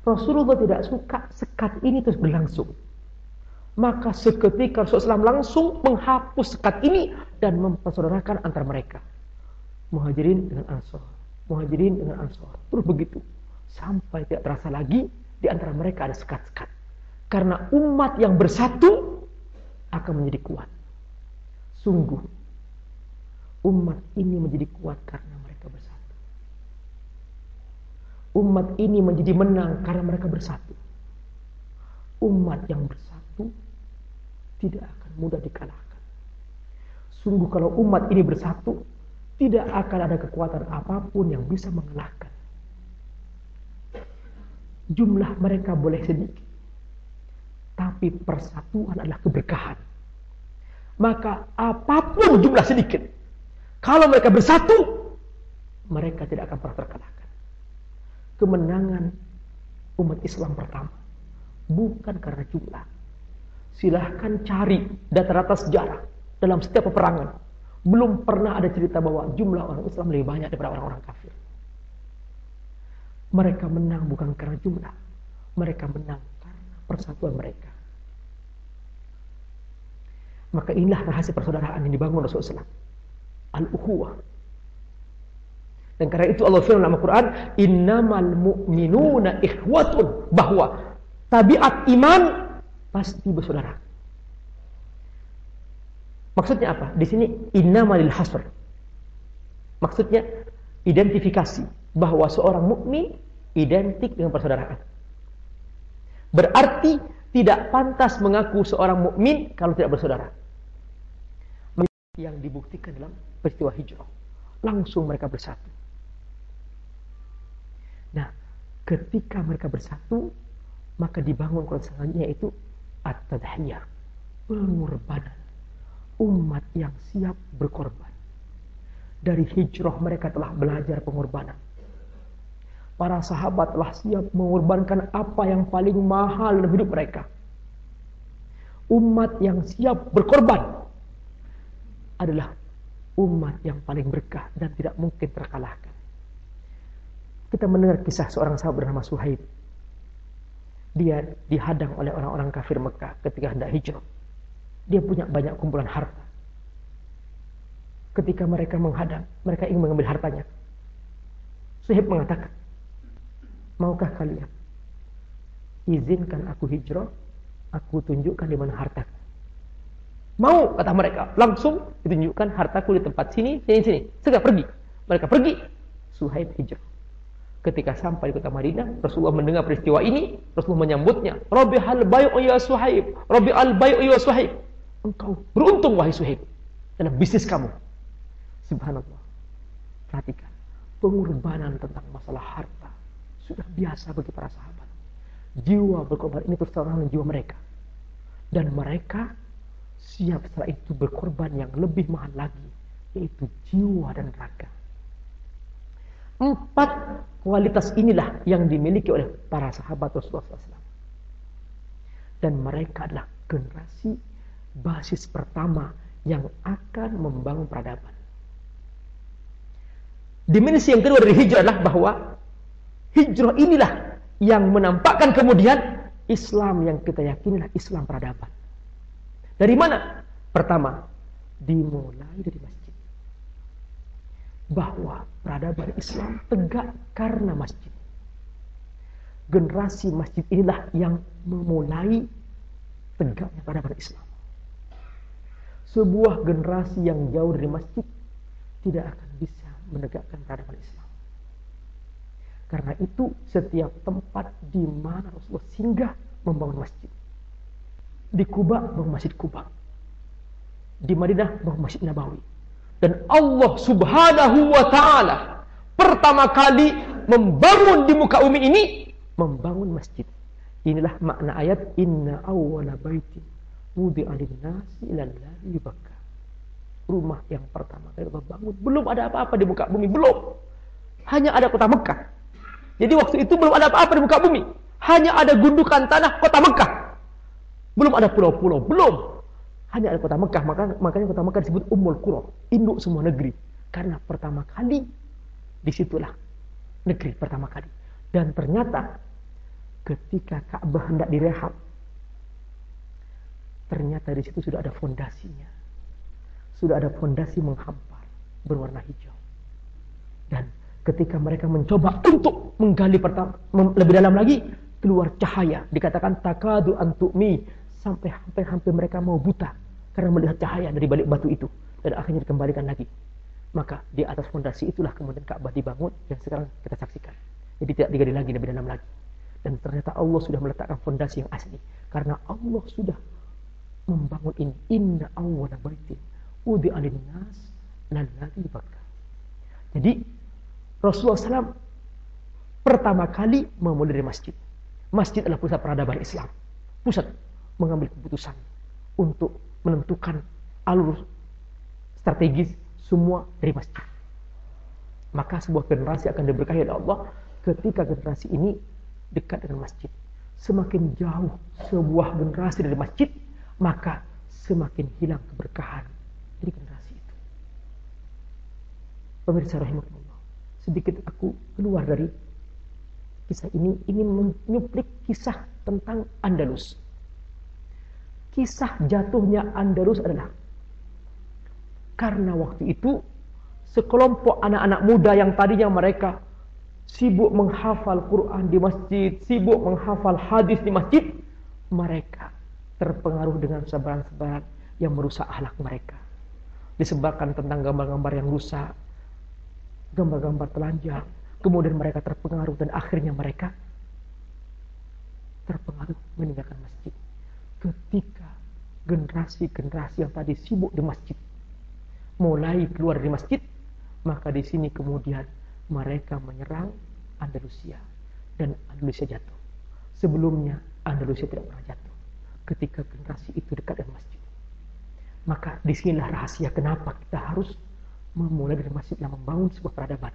Rasulullah tidak suka sekat ini terus berlangsung. Maka seketika Rasulullah langsung menghapus sekat ini dan mempersaudarakan antara mereka. Muhajirin dengan Ansor. Muhajirin dengan Ansor. Terus begitu. Sampai tidak terasa lagi di antara mereka ada sekat-sekat. Karena umat yang bersatu akan menjadi kuat. Sungguh. Umat ini menjadi kuat karena mereka. Umat ini menjadi menang karena mereka bersatu. Umat yang bersatu tidak akan mudah dikalahkan. Sungguh kalau umat ini bersatu, tidak akan ada kekuatan apa pun yang bisa mengalahkan. Jumlah mereka boleh sedikit, tapi persatuan adalah keberkahan. Maka apa pun jumlah sedikit, kalau mereka bersatu, mereka tidak akan pernah terkalahkan. Kemenangan umat Islam pertama bukan karena jumlah. Silahkan cari data-data sejarah dalam setiap peperangan. Belum pernah ada cerita bahwa jumlah orang Islam lebih banyak daripada orang-orang kafir. Mereka menang bukan karena jumlah. Mereka menang karena persatuan mereka. Maka inilah rahasia persaudaraan yang dibangun Rasulullah SAW. Al-ukhuwah. Dan karena itu Allah firman dalam Al-Quran, Innamal mu'minuna ikhwatun. Bahwa tabiat iman pasti bersaudara. Maksudnya apa? Di sini innamalil hasr. Maksudnya identifikasi bahwa seorang mukmin identik dengan persaudaraan. Berarti tidak pantas mengaku seorang mukmin kalau tidak bersaudara. Yang dibuktikan dalam peristiwa hijrah. Langsung mereka bersatu. Nah, ketika mereka bersatu, maka dibangun selanjutnya itu at-tadhiyah, pengorbanan. Umat yang siap berkorban. Dari hijrah mereka telah belajar pengorbanan. Para sahabat telah siap mengorbankan apa yang paling mahal dalam hidup mereka. Umat yang siap berkorban adalah umat yang paling berkah dan tidak mungkin terkalahkan. Kita mendengar kisah seorang sahabat bernama Suhaib. Dia dihadang oleh orang-orang kafir Mekah ketika hendak hijrah. Dia punya banyak kumpulan harta. Ketika mereka menghadang, mereka ingin mengambil hartanya. Suhaib mengatakan, Maukah kalian izinkan aku hijrah, aku tunjukkan di mana hartaku. Mau kata mereka, langsung ditunjukkan hartaku di tempat sini, sini, sini. Segera pergi. Mereka pergi. Suhaib hijrah. Ketika sampai di kota Madinah, Rasulullah mendengar peristiwa ini, Rasulullah menyambutnya. Rabbi hal bayu ya Suhaib. Rabbi al bayu ya Suhaib. Engkau beruntung wahai Suhaib dalam bisnis kamu. Subhanallah. Perhatikan pengorbanan tentang masalah harta sudah biasa bagi para sahabat. Jiwa berkorban ini terus terang jiwa mereka. Dan mereka siap setelah itu berkorban yang lebih mahal lagi, yaitu jiwa dan raga. Empat kualitas inilah yang dimiliki oleh para sahabat Rasulullah SAW. Dan mereka adalah generasi basis pertama yang akan membangun peradaban. Dimensi yang kedua dari hijrah adalah bahwa hijrah inilah yang menampakkan kemudian Islam yang kita yakini adalah Islam peradaban. Dari mana? Pertama, dimulai dari masjid. Bahwa peradaban Islam tegak karena masjid. Generasi masjid inilah yang memulai tegaknya peradaban Islam. Sebuah generasi yang jauh dari masjid tidak akan bisa menegakkan peradaban Islam. Karena itu setiap tempat di mana Rasulullah singgah membangun masjid di Kuba bangun Masjid Kuba. Di Madinah bangun Masjid Nabawi. Dan Allah Subhanahu wa taala pertama kali membangun di muka bumi ini membangun masjid. Inilah makna ayat inna awwala baitin wudi'a lin-nasi lalladzi bakka. Rumah yang pertama kali Allah bangun belum ada apa-apa di muka bumi, belum. Hanya ada kota Mekah. Jadi waktu itu belum ada apa-apa di muka bumi. Hanya ada gundukan tanah kota Mekah. Belum ada pulau-pulau, belum. Hanya ada kota Mekah, maka, makanya kota Mekah disebut Ummul Qura, induk semua negeri. Karena pertama kali di situlah negeri pertama kali. Dan ternyata ketika Ka'bah hendak direhab, ternyata di situ sudah ada fondasinya. Sudah ada fondasi menghampar berwarna hijau. Dan ketika mereka mencoba untuk menggali pertama, lebih dalam lagi, keluar cahaya. Dikatakan takadu antu'mi sampai hampir-hampir mereka mau buta karena melihat cahaya dari balik batu itu dan akhirnya dikembalikan lagi Maka di atas fondasi itulah kemudian Ka'bah dibangun dan sekarang kita saksikan. Jadi tidak digali lagi lebih dalam lagi. Dan ternyata Allah sudah meletakkan fondasi yang asli. Karena Allah sudah membangun ini. Inna awwala baitin udi alin nas lalladhi bakar. Jadi Rasulullah SAW pertama kali memulai dari masjid. Masjid adalah pusat peradaban Islam. Pusat mengambil keputusan untuk menentukan alur strategis semua dari masjid. Maka sebuah generasi akan diberkahi oleh Allah ketika generasi ini dekat dengan masjid. Semakin jauh sebuah generasi dari masjid, maka semakin hilang keberkahan dari generasi itu. Pemirsa rahimahullah, sedikit aku keluar dari kisah ini ingin menyuplik kisah tentang Andalus. Kisah jatuhnya Andalus adalah karena waktu itu sekelompok anak-anak muda yang tadinya mereka sibuk menghafal Quran di masjid, sibuk menghafal hadis di masjid, mereka terpengaruh dengan sebaran-sebaran yang merusak akhlak mereka. Disebarkan tentang gambar-gambar yang rusak, gambar-gambar telanjang, kemudian mereka terpengaruh dan akhirnya mereka terpengaruh meninggalkan masjid. Ketika generasi-generasi yang tadi sibuk di masjid mulai keluar dari masjid, maka di sini kemudian mereka menyerang Andalusia dan Andalusia jatuh. Sebelumnya Andalusia tidak pernah jatuh ketika generasi itu dekat dengan masjid. Maka di sinilah rahasia kenapa kita harus memulai dari masjid yang membangun sebuah peradaban.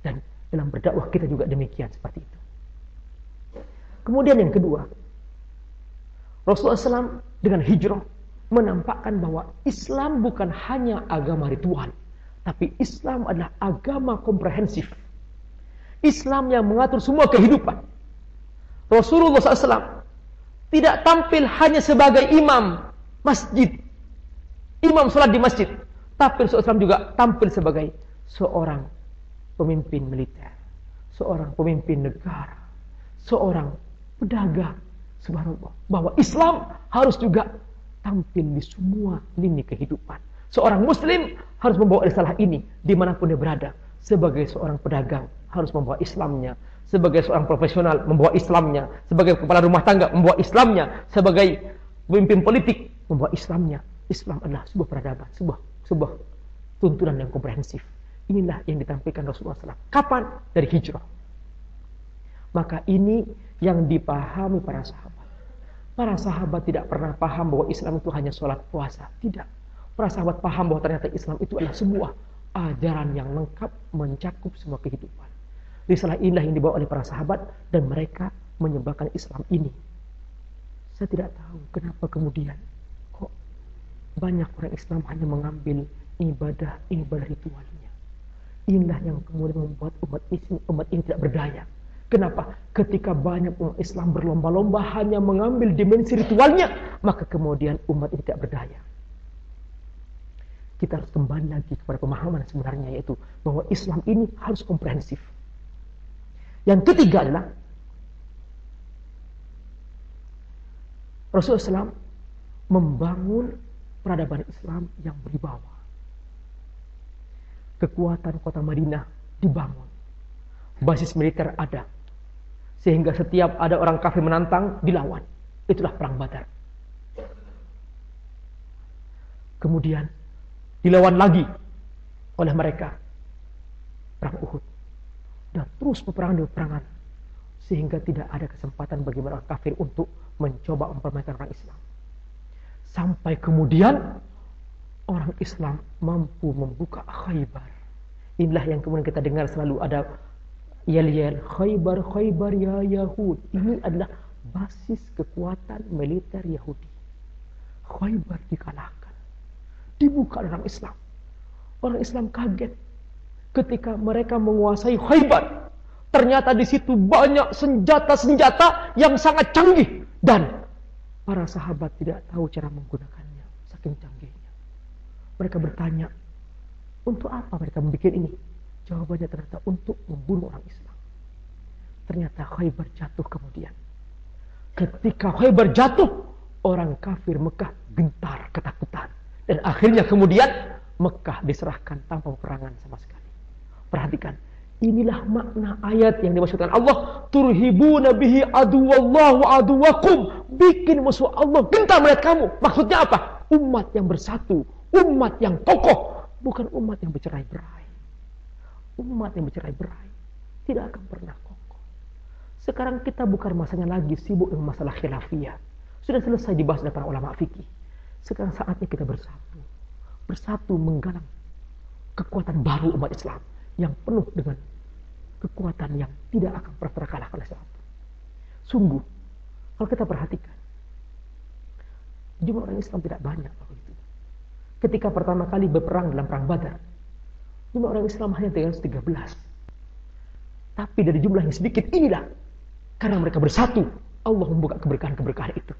Dan dalam berdakwah kita juga demikian seperti itu. Kemudian yang kedua, Rasulullah SAW dengan hijrah menampakkan bahwa Islam bukan hanya agama ritual, tapi Islam adalah agama komprehensif. Islam yang mengatur semua kehidupan. Rasulullah SAW tidak tampil hanya sebagai imam masjid. Imam sholat di masjid. Tapi Rasulullah SAW juga tampil sebagai seorang pemimpin militer. Seorang pemimpin negara. Seorang pedagang. Subhanallah. Bahwa Islam harus juga tampil di semua lini kehidupan. Seorang muslim harus membawa risalah ini di mana pun dia berada. Sebagai seorang pedagang harus membawa Islamnya. Sebagai seorang profesional membawa Islamnya. Sebagai kepala rumah tangga membawa Islamnya. Sebagai pemimpin politik membawa Islamnya. Islam adalah sebuah peradaban, sebuah sebuah tuntunan yang komprehensif. Inilah yang ditampilkan Rasulullah SAW. Kapan? Dari hijrah. Maka ini yang dipahami para sahabat. Para sahabat tidak pernah paham bahwa Islam itu hanya sholat puasa. Tidak Para sahabat paham bahwa ternyata Islam itu adalah sebuah ajaran yang lengkap mencakup semua kehidupan. Risalah inilah yang dibawa oleh para sahabat dan mereka menyebarkan Islam ini. Saya tidak tahu kenapa kemudian kok banyak orang Islam hanya mengambil ibadah ibadah ritualnya. Inilah yang kemudian membuat umat ini, umat ini tidak berdaya. Kenapa? Ketika banyak umat Islam berlomba-lomba hanya mengambil dimensi ritualnya, maka kemudian umat ini tidak berdaya kita harus kembali lagi kepada pemahaman sebenarnya yaitu bahwa Islam ini harus komprehensif. Yang ketiga adalah Rasulullah SAW membangun peradaban Islam yang berwibawa. Kekuatan kota Madinah dibangun. Basis militer ada. Sehingga setiap ada orang kafir menantang, dilawan. Itulah perang badar. Kemudian dilawan lagi oleh mereka. Perang Uhud. Dan terus peperangan demi peperangan. Sehingga tidak ada kesempatan bagi orang kafir untuk mencoba mempermainkan orang Islam. Sampai kemudian orang Islam mampu membuka Khaybar. Inilah yang kemudian kita dengar selalu ada yel-yel Khaybar Khaybar ya Yahud ini adalah basis kekuatan militer Yahudi Khaybar dikalahkan dibuka dalam Islam. Orang Islam kaget ketika mereka menguasai Khaybar. Ternyata di situ banyak senjata-senjata yang sangat canggih dan para sahabat tidak tahu cara menggunakannya saking canggihnya. Mereka bertanya, untuk apa mereka membuat ini? Jawabannya ternyata untuk membunuh orang Islam. Ternyata Khaybar jatuh kemudian. Ketika Khaybar jatuh, orang kafir Mekah gentar ketakutan. Dan akhirnya kemudian Mekah diserahkan tanpa peperangan sama sekali. Perhatikan, inilah makna ayat yang dimaksudkan Allah, turhibuna bihi aduwallahu aduwakum. Bikin musuh Allah gentar melihat kamu. Maksudnya apa? Umat yang bersatu, umat yang kokoh, bukan umat yang bercerai-berai. Umat yang bercerai-berai tidak akan pernah kokoh. Sekarang kita bukan masanya lagi sibuk dengan masalah khilafiyah. Sudah selesai dibahas oleh para ulama fikih. Sekarang saatnya kita bersatu bersatu menggalang kekuatan baru umat Islam yang penuh dengan kekuatan yang tidak akan pernah terkalahkan oleh siapa pun. Sungguh, kalau kita perhatikan, jumlah orang Islam tidak banyak waktu itu. Ketika pertama kali berperang dalam perang Badar, jumlah orang Islam hanya 313. Tapi dari jumlah yang sedikit inilah, karena mereka bersatu, Allah membuka keberkahan-keberkahan itu.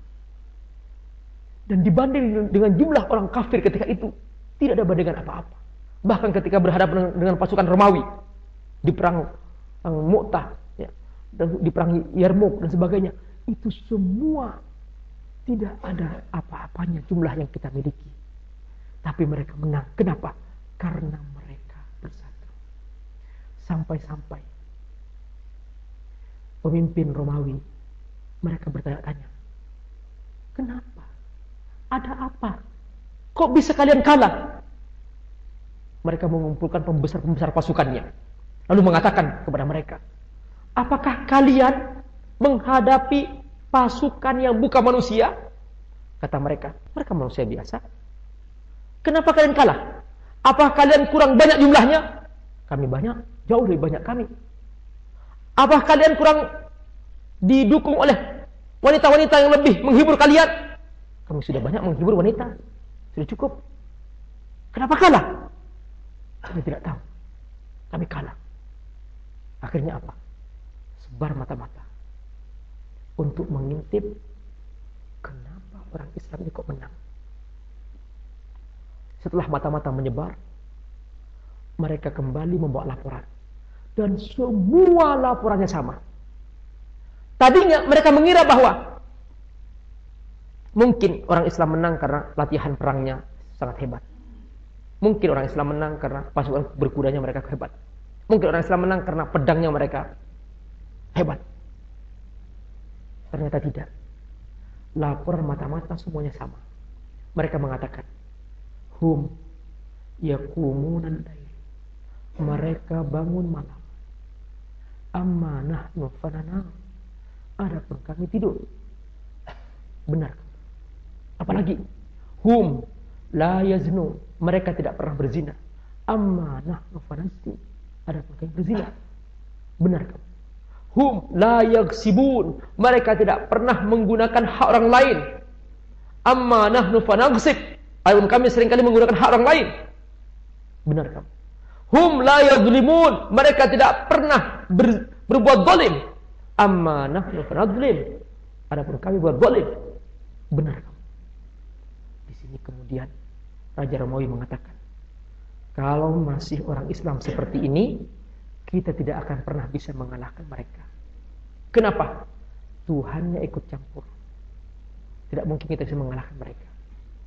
Dan dibanding dengan jumlah orang kafir ketika itu, tidak ada bandingan apa-apa. Bahkan ketika berhadapan dengan pasukan Romawi di perang Mu'tah, ya, dan di perang Yarmouk dan sebagainya, itu semua tidak ada apa-apanya jumlah yang kita miliki. Tapi mereka menang. Kenapa? Karena. Sampai-sampai pemimpin Romawi mereka bertanya-tanya, kenapa? Ada apa Kok bisa kalian kalah? Mereka mengumpulkan pembesar-pembesar pasukannya. Lalu mengatakan kepada mereka, apakah kalian menghadapi pasukan yang bukan manusia? Kata mereka, mereka manusia biasa. Kenapa kalian kalah? Apakah kalian kurang banyak jumlahnya? Kami banyak, jauh lebih banyak kami. Apakah kalian kurang didukung oleh wanita-wanita yang lebih menghibur kalian? Kami sudah banyak menghibur wanita. Sudah cukup. Kenapa kalah? Kami tidak tahu. Kami kalah. Akhirnya apa? Sebar mata-mata. Untuk mengintip kenapa orang Islam ini kok menang. Setelah mata-mata menyebar, mereka kembali membawa laporan. Dan semua laporannya sama. Tadinya mereka mengira bahwa Mungkin orang Islam menang karena latihan perangnya sangat hebat. Mungkin orang Islam menang karena pasukan berkudanya mereka hebat. Mungkin orang Islam menang karena pedangnya mereka hebat. Ternyata tidak. Laporan mata-mata semuanya sama. Mereka mengatakan, hum yakumunan lail. Mereka bangun malam. Amanah nufanana. Adapun kami tidur. Benar. Apalagi hum la yaznu, mereka tidak pernah berzina. Amma nahnu fanasti. Ada yang berzina. Benar kan? Hum la yagsibun, mereka tidak pernah menggunakan hak orang lain. Amma nahnu fanagsib. Ayun kami sering kali menggunakan hak orang lain. Benar kan? Hum la yadzlimun, mereka tidak pernah ber, berbuat zalim. Amma nahnu fanadzlim. Adapun kami buat zalim. Benar kan? sini kemudian Raja Romawi mengatakan, kalau masih orang Islam seperti ini, kita tidak akan pernah bisa mengalahkan mereka. Kenapa? Tuhannya ikut campur. Tidak mungkin kita bisa mengalahkan mereka.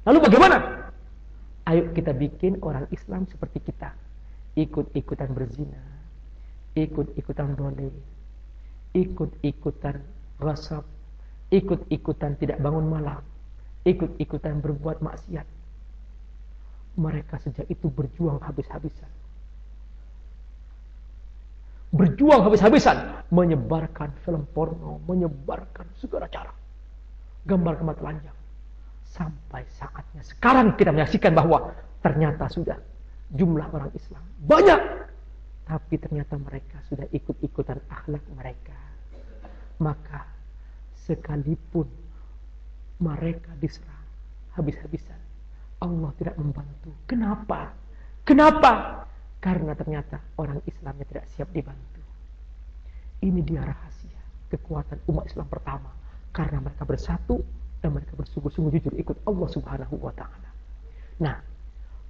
Lalu bagaimana? Ayo kita bikin orang Islam seperti kita. Ikut-ikutan berzina. Ikut-ikutan boleh. Ikut-ikutan rasab. Ikut-ikutan tidak bangun malam ikut-ikutan berbuat maksiat. Mereka sejak itu berjuang habis-habisan. Berjuang habis-habisan menyebarkan film porno, menyebarkan segala cara. Gambar gambar telanjang. Sampai saatnya sekarang kita menyaksikan bahwa ternyata sudah jumlah orang Islam banyak. Tapi ternyata mereka sudah ikut-ikutan akhlak mereka. Maka sekalipun mereka diserang habis-habisan. Allah tidak membantu. Kenapa? Kenapa? Karena ternyata orang Islamnya tidak siap dibantu. Ini dia rahasia kekuatan umat Islam pertama. Karena mereka bersatu dan mereka bersungguh-sungguh jujur ikut Allah Subhanahu wa taala. Nah,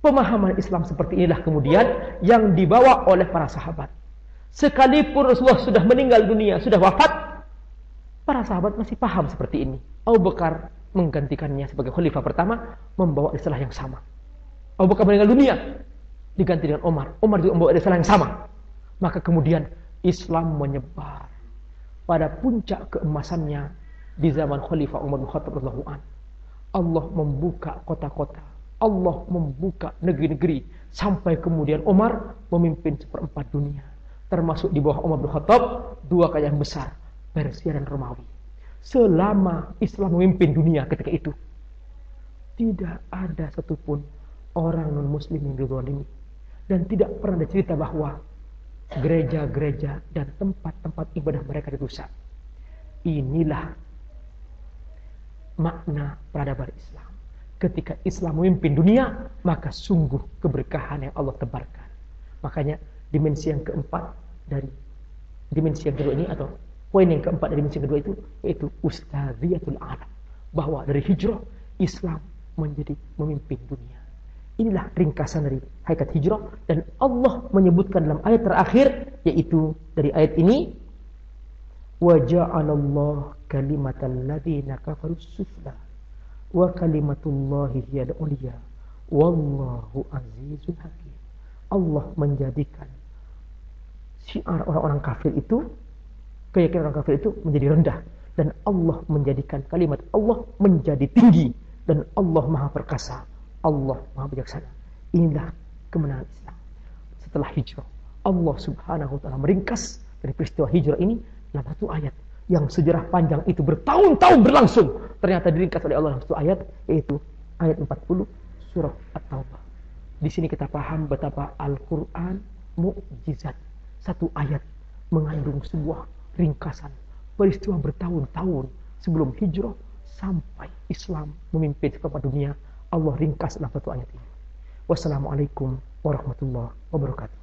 pemahaman Islam seperti inilah kemudian yang dibawa oleh para sahabat. Sekalipun Rasulullah sudah meninggal dunia, sudah wafat, para sahabat masih paham seperti ini. Abu Bakar menggantikannya sebagai khalifah pertama membawa istilah yang sama. Abu Bakar meninggal dunia diganti dengan Umar. Umar juga membawa risalah yang sama. Maka kemudian Islam menyebar pada puncak keemasannya di zaman Khalifah Umar bin Khattab. Allah membuka kota-kota, Allah membuka negeri-negeri sampai kemudian Umar memimpin seperempat dunia. Termasuk di bawah Umar bin Khattab dua kerajaan besar, Persia dan Romawi. Selama Islam memimpin dunia ketika itu, tidak ada satupun orang non muslim yang ini dan tidak pernah ada cerita bahwa gereja-gereja dan tempat-tempat ibadah mereka dirusak. Inilah makna peradaban Islam. Ketika Islam memimpin dunia, maka sungguh keberkahan yang Allah tebarkan. Makanya dimensi yang keempat dari dimensi yang kedua ini atau poin yang keempat dari dimensi yang kedua itu yaitu ustaziyatul alam. Bahwa dari hijrah Islam menjadi memimpin dunia. Inilah ringkasan dari hakikat hijrah dan Allah menyebutkan dalam ayat terakhir yaitu dari ayat ini wa ja'alallahu kalimatal ladzina kafaru sufla wa kalimatullahi hiyal ulya wallahu azizun hakim. Allah menjadikan syiar orang-orang kafir itu keyakinan orang kafir itu menjadi rendah dan Allah menjadikan kalimat Allah menjadi tinggi dan Allah Maha Perkasa Allah Maha Bijaksana. Inilah kemenangan Islam. Setelah hijrah, Allah Subhanahu wa taala meringkas dari peristiwa hijrah ini dalam satu ayat yang sejarah panjang itu bertahun-tahun berlangsung. Ternyata diringkas oleh Allah dalam satu ayat yaitu ayat 40 surah At-Taubah. Di sini kita paham betapa Al-Qur'an mukjizat. Satu ayat mengandung sebuah ringkasan peristiwa bertahun-tahun sebelum hijrah sampai Islam memimpin kepada dunia Allah ringkas dalam satu ayat ini. Wassalamualaikum warahmatullahi wabarakatuh.